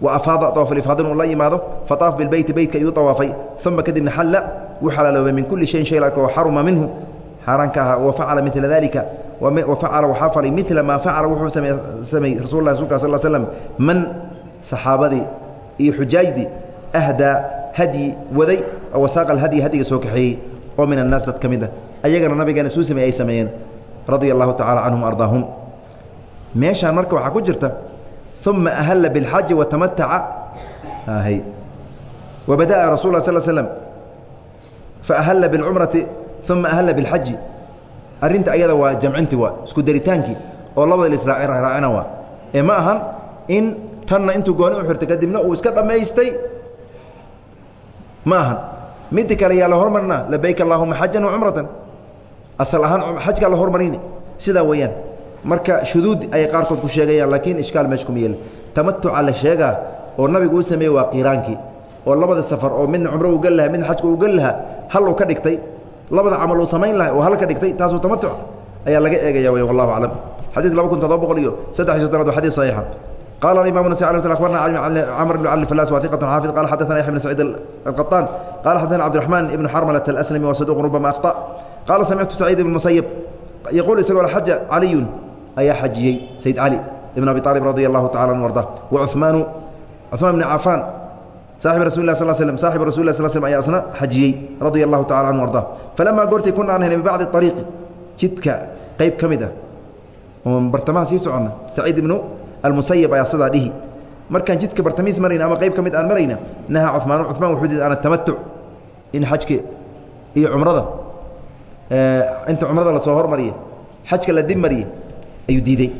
wa afaada dawaafalifaadin uu la yimaado fataaf bilbeyti beytka ayuu dawaafay uma kadibna xalla wuu xalaaloobay min kulli shayin shay laka oo xaruma minhu xaaraan ka ahaa wafacala mila dalika wafacala waxaa falay mila maa facala wuxuu sameeyey rasul lah rasulka sal slm man saxaabadii iyo xujaajdii ahdaa hadyi waday oo wasaaqa alhadyi hadiga soo kaxeeyey oo min annaas dad ka ayagana nabigeena suu sameey sameeyeen radia allahu tacala ardaahum meeshaan marka waxaa ku jirta uma ahalla bilxaji watamataca hy wa bada'a rasul la sl slm faahalla biاlcumrati uma ahalla biاlxaji arrinta ayada waa jamcinti waa isku daritaankii oo labada lisraacina waa ee ma ahan in tanna intuu gooni u xirtay kadibna uu iska dhammaystay ma ahan midda kale yaa la hormarina labayk allahuma xajan wa cumratan. Asal ahaan xajkaa la hormarini. Sidaa weeyaan. Marka shuduud ayay qaarkood ku sheegayaan laakiin ishkaal meesha kuma yeelin tamatuca la sheegaa oo nabigu u sameeyey waa qiiraankii oo labada safar oo midna cumro u gel lahaa midna xajka u gel lahaa hal uu ka dhigtay. Labada camal uu samayn lahay oo hal ka dhigtay taasuu tamatuc ayaa laga eegaya wallahu aclam. Xadiidka laba kun toddoba boqol iyo saddex iyo soddonaad waa xadiis saxiixa qala imam nas abarna camr bn abdilas wa iqat xaafid qala xadana yay bn saciid alqaطaan qala xadana cabdiraxmaan ibn xarmalat alaslami wa saduq rubama akhطa qaala samictu saciid ibn musayib yaquul isagoo xaja caliyun ayaa xajiyey sayd cali ibn abi aalib radi allahu tacala an arda wa cumaanu cumaan bni cafaan saaxib rasul lah sl slm saaxibu rasul lah sl slm ayaa isna xajiyey radia allahu tacala canhu arda falamaa goortii kuna aan helay bibacdi ariiqi jidka qayb ka mid ah oon bartamaha sii soconna saciid ibnu almusayib ayaa sidaa dhihi. Markaan jidka bartamiis marayna ama qayb ka mid aan marayna nahaa cumaan cumaan wuxuu diidan atamatuc in xajka iyo cumrada eh, inta cumrada la soo hormariya xajka la dib mariya ayuu diidey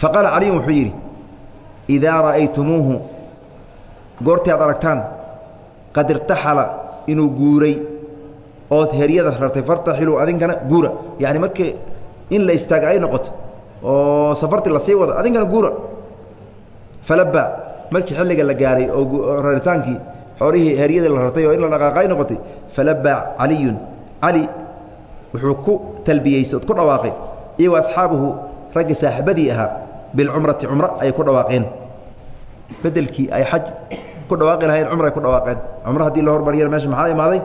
faqaala caliyun wuxuu yidhi idaa ra'aytumuuhu goortii aad aragtaan qad irtaxala inuu guuray ood heryada rartay fartaxiluu adinkana guura. Yacni markii in la istaaga ay noqoto oo safartii la sii wado adinkana guura. Falabba markii xilliga la gaaray oo raritaankii xoolihii heryadii la rartay oo in la dhaqaaqa ay noqotay falabba caliyun. Cali wuxuu ku talbiyeysay ku dhawaaqay. Iyo asxaabuhu raggi saaxibadii ahaa bilcumrati cumro ayay ku dhawaaqeen. Bedelkii ay xaj ku dhawaaqi lahayn cumr ay ku dhawaaqeen. Cumro haddii la hormariyana meesha maxaa imaaday?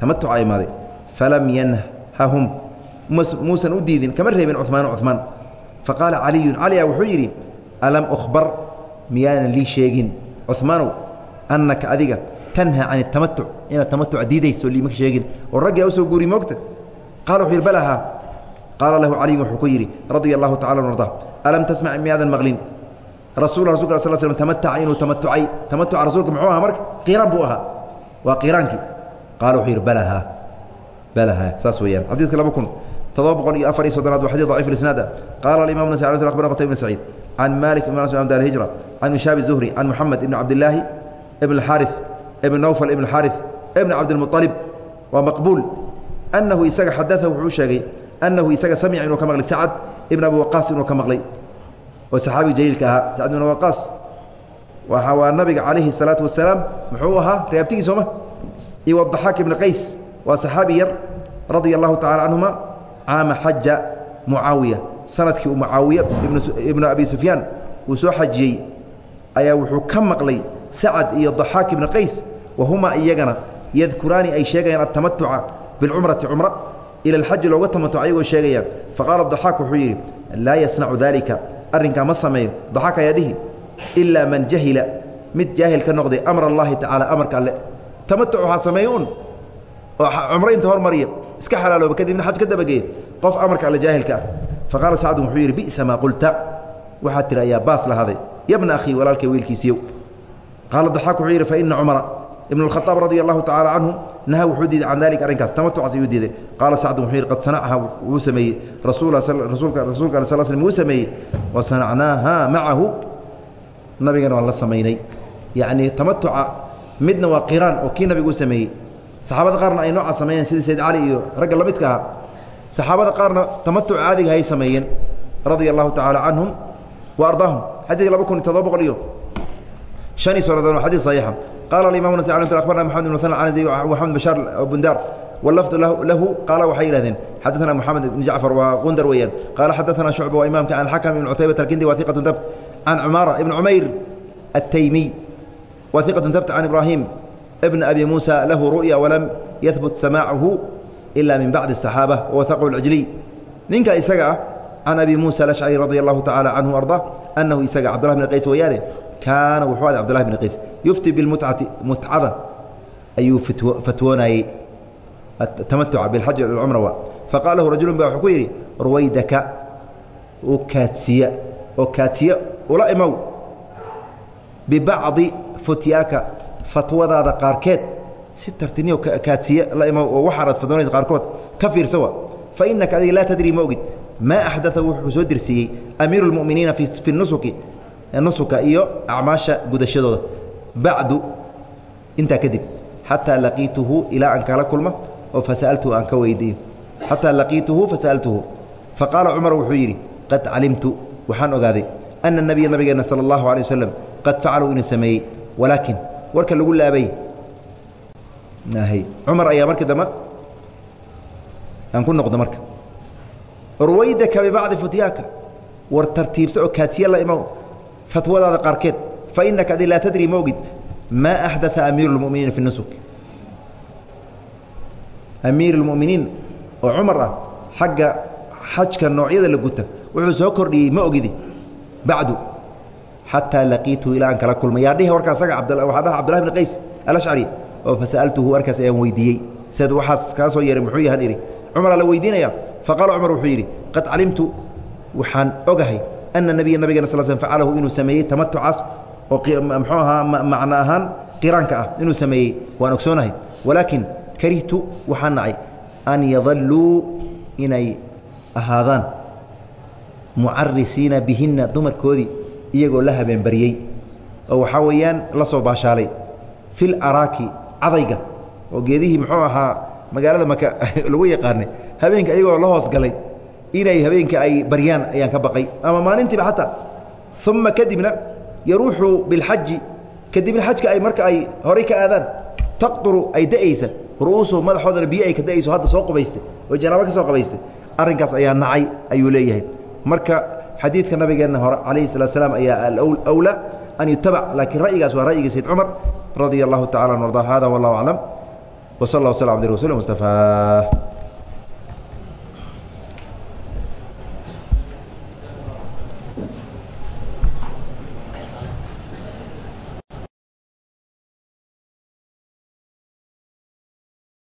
Tamatuca imaaday. Falam yanhahum. Muusan u diidin kama reebin cumaanu cumaan faqaala caliyun cali a wuxuu yidhi alam ukhbar miyaanan lii sheegin. Cumaanow annaka adiga tanha can اtamatuc inaad tamatuca diidayso liima sheegin. Oo raggi a u soo guuri moogta qala wuxuu yidhi balaha qaala lahu caliyu wuxuu ku yidhi radia allahu tacala an arda alam tasmac miyaadan maqlin? Rasul rasulka sl slm tamataca inuu tamatucay tamatuca rasuulka muxuu ahaa marka? Qiiraan buu ahaa. Waa qiiraankii. Qaala wuxuu yidhi balaha balaha saas weeyaan. Xadiidka laba kun todoba boqol iyo afar iyo soddonaad waa xadid ضaciif isnaada qaala alimam nasai ala akhbarna qtayb bn saciid can malik ibn anas dar hijra can mishaabi zuhri can moxamed ibn cabdillaahi ibn اxaariث ibn nawfal ibn xaariث ibn cabdilmuطalib waa maqbuul annahu isaga xadaثa wuxuu u sheegay annahu isaga samica inuu ka maqlay sacad ibn abi waqaas inuu ka maqlay oo saxaabiga jaliilka ahaa sacad ibn waqaas waxa waa nabiga calayhi الsalaatu wasalaam muxuu ahaa reabtigii sooma iyo wadaxaak ibn qays waa saxaabi yar radia allahu tacala canhuma caama xaja mucaawiya sannadkii uu mucaawiya ibnu abi sufyaan uu soo xajiyey ayaa wuxuu ka maqlay sacad iyo daxaak ibn qays wahumaa iyagana yadkuraani ay sheegayaan atamatuca bilcumrati cumra ila alxaji looga tamatuca ayagoo sheegayaan faqaala daxaak wuxuu yidhi laa yasnacu daalika arrinkaa ma sameeyo. Daxaak ayaa dhihi ilaa man jahila. Mid jaahil ka noqday amra allahi tacaala amarka oo cumro inta hormariya iska xalaalooba kadibna xaj ka dabageeya. Qof amarka alle jaahilka ah. Faqaala sacdun wuxuu yidhi bi'sa maa qulta. Waxaad tihi ayaa baas lahaday yabna akhii walaalkay wiilkiisiyow qaala daxaak wuxuu yidhi faina cumara ibn اkhaaab radia allahu tacaala canhu naha wuxuu diiday can dalika arrinkaas. Tamatucaas ayuu diiday qaala sacdun wuxuu yidhi qad sanacaha wuu sameeyey. Rasuulka ale sal slm wuu sameeyey. Wa sanacnaaha macahu. Nabigana waan la samaynay. Yacnii tamatuca midna waa qiraan oo kii nabigu u sameeyey saxaabada qaarna ay noocaa sameeyeen sida sayd cali iyo ragga la midka ahaa saxaabada qaarna tamatuc caadiga hay sameeyeen radia allahu tacaala canhum wa ardaahum xadiidka laba kun iyo todoba boqol iyo شan iyo soddon xadيث صaحيixa qala الimam نس أخبرna محمد بن مثنى العنزي ومحمد بشار بندار واللفظ له qaala waxay yihahdeen xadaثna محamed بن جعفر waa gundar weeyaan qaala xadaثna شhuعبة waa imamka عن الحكم بن cتayبة الkindi wa ثiqة dbt عن cماaرة بن عmayr التyمي wa ثiqة dbt عن إبراهيم بن أبي موسى lahu رؤيا وlam yثبت سماعه إلا min bعض الصحاaبة ووثqه العجلي ninka isaga ah عن أبي موسى الأشعري رضي الله taعالى عنه وأرضاه أنhu isaga cبدالله بن qays weeyaane kaana wuxuu ada cbdulahi bn qays yufti bilmutcati mutcada ayuu fatwoonayey tamatuca bilxaji cumra waa faqala lahu rajulu ba wuxuu ku yidhi ruwaydaka u kaadsiya oo kaadsiya ula imow bibacdi futyaaka fatwadaada qaarkeed. Si tartiniyo kaadsiya la imow oo qaarkood ka fiirsa wa fainaka adiga laa tadri ma ogid maa axdaa wuxuu soo dirsiiyey amiiru اlmuminiina fi nusuki nusuka iyo acmaasha gudashadooda. Bacdu intaa kadib xataa laqiituhu ilaa aan kala kulma oo fasa'altuhu aan ka weydiiyo. Xataa laqiituhu fasa'altuhu faqaala cumar wuxuu yidhi qad calimtu. Waxaan ogaaday ana nabiya nabigeenna sala allahu alay wasalam qad facaluu inuu sameeyey walaakin warka lagu laabay. Cumar ayaa markii dambe aan ku noqdo marka. Ruwaydaka bibacdi futyaaka war tartiibsa oo kaatiye la imow fatwadaada qaarkeed. Fa inaka adi laa tadri ma maa axdaa amiiru اlmuminiina fi nusuk. Amiir اlmuminiin oo cumar ah xagga xajka noocyada la guta wuxuu soo kordhiyey ma ogidi bacdu xataa laqiituhu ilaa aan kala kulmay. Yaa dhihi warkaa asaga waxaa dhaha cabdullahi bn qays alashcari oo fasa'altuhu warkaas ayaan weydiiyey. Siad waxaas kaa soo yeehay muxuu yahan idhi cumaraa la weydiinaya faqaala cumar wuxuu yidhi qad calimtu waxaan ogahay ana nabiya nabigena sal slm facalahu inuu sameeyey tamatucaas oo muxuu ahaa macno ahaan qiraanka ah inuu sameeyey. Waan ogsoonahay. Walaakin karihtu waxaan nacay an yadalluu inay ahaadaan mucarisiina bihinna dumarkoodii iyagoo la habeenbaryey oo waxaa weeyaan la soo baashaalay. Fil araaki cadayga oo geedihii muxuu ahaa magaalada maka [laughs] lagu yaqaanay habeenka iyagoo la hoos galay. Inay habeenka ay baryaan ayaan ka baqay. Ama maalintiiba xataa uma kadibna yaruuxu bilxaji kadibna xajka ay marka ay horay ka aadaan taqduru ay da'aysa ru'uusu madaxoodana biyo ay ka da'ayso hadda soo qubaystay oo janaabo ka soo qabaystay arrinkaas ayaa nacay ayuu leeyahay. Marka xadiidka nabigeenna hore calayhi salatu salaam ayaa alawlaa an yutabac laakiin ra'yigaas waa ra'yigii sayd cumar radia allahu tacala an arda hada wallahu aclam wsal اllah wsl abdi rasul